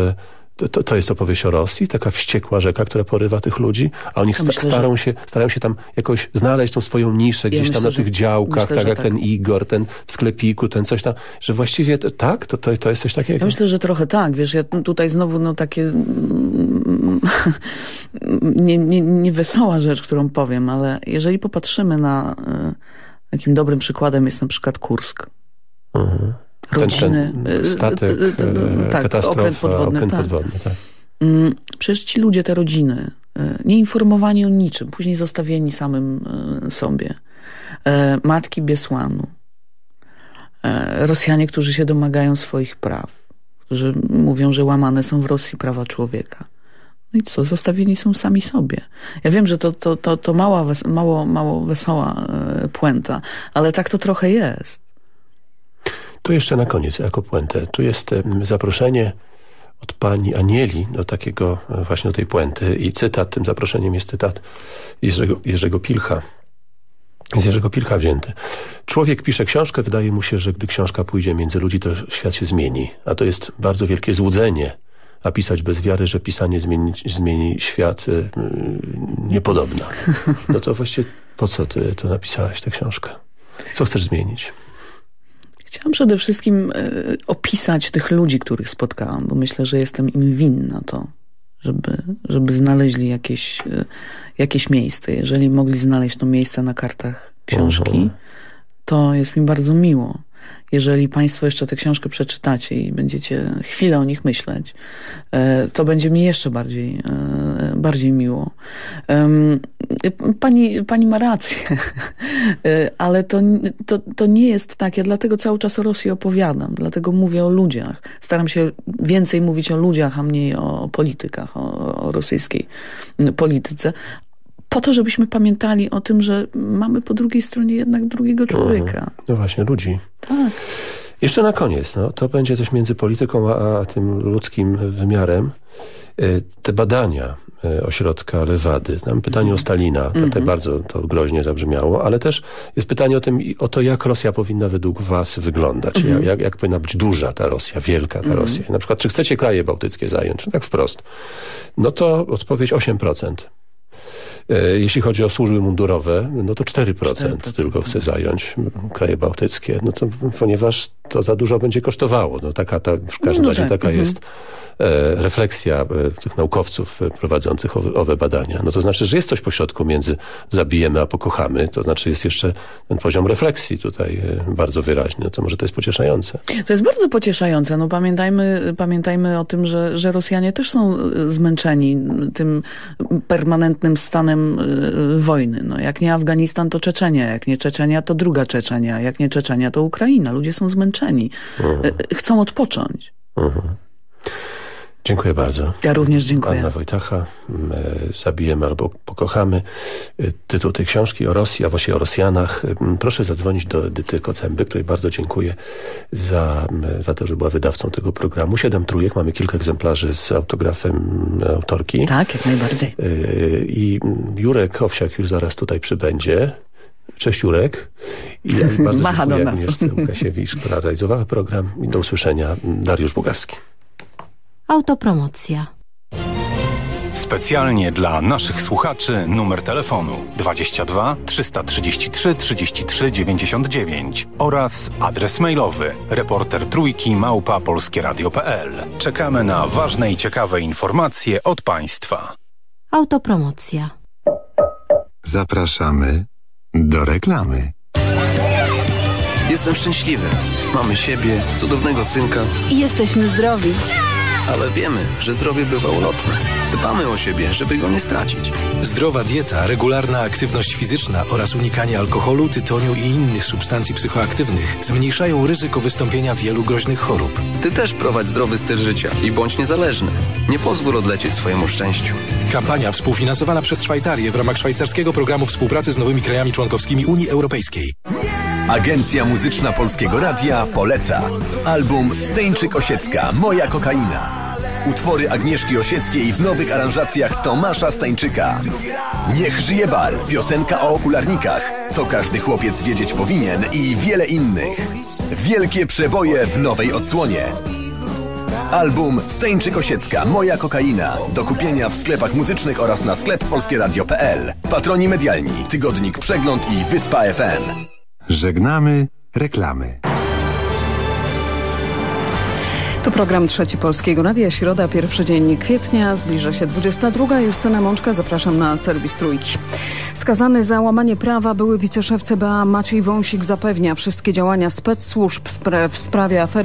[SPEAKER 12] e, to, to, jest opowieść o Rosji, taka wściekła rzeka, która porywa tych ludzi, a oni
[SPEAKER 13] Ja
[SPEAKER 12] sta
[SPEAKER 13] myślę, że-
[SPEAKER 12] starają, się, starają się tam jakoś znaleźć tą swoją niszę gdzieś tam
[SPEAKER 13] myślę,
[SPEAKER 12] na
[SPEAKER 13] że-
[SPEAKER 12] tych działkach,
[SPEAKER 13] myślę,
[SPEAKER 12] tak jak
[SPEAKER 13] tak.
[SPEAKER 12] ten Igor, ten w sklepiku, ten coś tam, że właściwie to, tak, to, to, to jest coś takiego.
[SPEAKER 13] Ja myślę, że trochę tak, wiesz, ja tutaj znowu no takie mm, nie, nie, nie wesoła rzecz, którą powiem, ale jeżeli popatrzymy na e, takim dobrym przykładem jest na przykład Kursk.
[SPEAKER 12] Mhm. Ten-
[SPEAKER 13] Rodziny.
[SPEAKER 12] ten
[SPEAKER 13] e,
[SPEAKER 12] statek,
[SPEAKER 13] e, e,
[SPEAKER 12] e,
[SPEAKER 13] tak,
[SPEAKER 12] katastrofa,
[SPEAKER 13] okręt podwodny.
[SPEAKER 12] okręt
[SPEAKER 13] tak.
[SPEAKER 12] podwodny, tak.
[SPEAKER 13] Mm, Przecież ci ludzie, te rodziny, e, nie informowani o niczym, później zostawieni samym sobie. Matki Biesłanu, Rosjanie, którzy się domagają swoich praw, którzy mówią, że łamane są w Rosji prawa człowieka. No i co, zostawieni są sami sobie. Ja wiem, że to, to, to, to mała, mało, mało wesoła puenta, ale tak to trochę jest.
[SPEAKER 12] Tu jeszcze na koniec, jako puentę. Tu jest zaproszenie od pani Anieli do takiego, e, właśnie do tej puenty i cytat, tym zaproszeniem jest cytat Jerzego, Jerzego Pilcha. Z Jerzego Pilcha wzięty. Człowiek pisze książkę, wydaje mu się, że gdy książka pójdzie między ludzi, to świat się zmieni. A to jest bardzo wielkie złudzenie. A pisać bez wiary, że pisanie zmieni, zmieni świat, y, y, niepodobna. No to właściwie po co ty to napisałaś, tę książkę? Co chcesz zmienić?
[SPEAKER 13] Chciałam przede wszystkim e, opisać tych ludzi, których spotkałam, bo myślę, że jestem im winna to, żeby, żeby znaleźli jakieś, e, jakieś miejsce. Jeżeli mogli znaleźć to miejsce na kartach książki,
[SPEAKER 12] Mhm.
[SPEAKER 13] to jest mi bardzo miło. Jeżeli Państwo jeszcze tę książkę przeczytacie i będziecie chwilę o nich myśleć, e, to będzie mi jeszcze bardziej, e, bardziej miło. Pani, pani ma rację, E, ale to, to, to nie jest tak. Ja dlatego cały czas o Rosji opowiadam, dlatego mówię o ludziach. Staram się więcej mówić o ludziach, a mniej o politykach, o, o rosyjskiej polityce. Po to, żebyśmy pamiętali o tym, że mamy po drugiej stronie jednak drugiego człowieka.
[SPEAKER 12] No właśnie, ludzi.
[SPEAKER 13] Tak.
[SPEAKER 12] Jeszcze na koniec, no, to będzie coś między polityką a, a tym ludzkim wymiarem. Y, Te badania y, ośrodka Lewady, tam pytanie o Stalina, to,
[SPEAKER 13] Mhm.
[SPEAKER 12] te bardzo to groźnie zabrzmiało, ale też jest pytanie o, tym, o to, jak Rosja powinna według was wyglądać,
[SPEAKER 13] Mhm.
[SPEAKER 12] jak, jak, jak powinna być duża ta Rosja, wielka ta
[SPEAKER 13] Mhm.
[SPEAKER 12] Rosja. Na przykład, czy chcecie kraje bałtyckie zająć? Tak wprost. No to odpowiedź 8%. E, Jeśli chodzi o służby mundurowe, no to 4%, tylko chce zająć kraje bałtyckie, no to, ponieważ to za dużo będzie kosztowało. No taka ta, w każdym
[SPEAKER 13] No
[SPEAKER 12] razie
[SPEAKER 13] tak,
[SPEAKER 12] taka
[SPEAKER 13] mhm.
[SPEAKER 12] jest e, refleksja e, tych naukowców prowadzących owe, owe badania. No to znaczy, że jest coś pośrodku między zabijemy a pokochamy, to znaczy jest jeszcze ten poziom refleksji tutaj bardzo wyraźny. No to może to jest pocieszające.
[SPEAKER 13] To jest bardzo pocieszające. No pamiętajmy, pamiętajmy o tym, że, że Rosjanie też są zmęczeni tym permanentnym stanem e, wojny. No, jak nie Afganistan, to Czeczenia. Jak nie Czeczenia, to druga Czeczenia. Jak nie Czeczenia, to Ukraina. Ludzie są zmęczeni. E, Chcą odpocząć.
[SPEAKER 12] Mhm. Dziękuję bardzo.
[SPEAKER 13] Ja również dziękuję.
[SPEAKER 12] Anna Wojtacha, e, Zabijemy albo Pokochamy. E, Tytuł tej książki o Rosji, a właśnie o Rosjanach. Proszę zadzwonić do Edyty Kocęby, której bardzo dziękuję za, za to, że była wydawcą tego programu. Siedem trójek, mamy kilka egzemplarzy z autografem autorki.
[SPEAKER 13] Tak, jak najbardziej.
[SPEAKER 12] E, I Jurek Owsiak już zaraz tutaj przybędzie. Cześć Jurek. I bardzo
[SPEAKER 13] Macha
[SPEAKER 12] dziękuję. Agnieszce Łukasiewicz, która realizowała program. I do usłyszenia. Dariusz Bugarski.
[SPEAKER 16] Autopromocja.
[SPEAKER 10] Specjalnie dla naszych słuchaczy numer telefonu 22 333 33 99 oraz adres mailowy reporter trójki małpa polskieradio.pl. Czekamy na ważne i ciekawe informacje od Państwa.
[SPEAKER 16] Autopromocja.
[SPEAKER 17] Zapraszamy do reklamy.
[SPEAKER 18] Jestem szczęśliwy. Mamy siebie, cudownego synka.
[SPEAKER 19] I jesteśmy zdrowi.
[SPEAKER 18] Ale wiemy, że zdrowie bywa ulotne. Dbamy o siebie, żeby go nie stracić.
[SPEAKER 19] Zdrowa dieta, regularna aktywność fizyczna oraz unikanie alkoholu, tytoniu i innych substancji psychoaktywnych zmniejszają ryzyko wystąpienia wielu groźnych chorób.
[SPEAKER 18] Ty też prowadź zdrowy styl życia i bądź niezależny. Nie pozwól odlecieć swojemu szczęściu.
[SPEAKER 19] Kampania współfinansowana przez Szwajcarię w ramach szwajcarskiego programu współpracy z nowymi krajami członkowskimi Unii Europejskiej.
[SPEAKER 20] Agencja Muzyczna Polskiego Radia poleca. Album Steńczyk Osiecka Moja kokaina. Utwory Agnieszki Osieckiej w nowych aranżacjach Tomasza Stańczyka. Niech żyje bal, piosenka o okularnikach, co każdy chłopiec wiedzieć powinien i wiele innych. Wielkie przeboje w nowej odsłonie. Album Steńczyk Osiecka Moja kokaina. Do kupienia w sklepach muzycznych oraz na sklep polskieradio.pl. Patroni medialni, tygodnik Przegląd i Wyspa FM.
[SPEAKER 17] Żegnamy reklamy.
[SPEAKER 1] To program Trzeci Polskiego Radia, środa, pierwszy dzień kwietnia, zbliża się 22. Justyna Mączka, zapraszam na serwis Trójki. Skazany za łamanie prawa były wiceszef CBA Maciej Wąsik zapewnia wszystkie działania spec służb w sprawie afery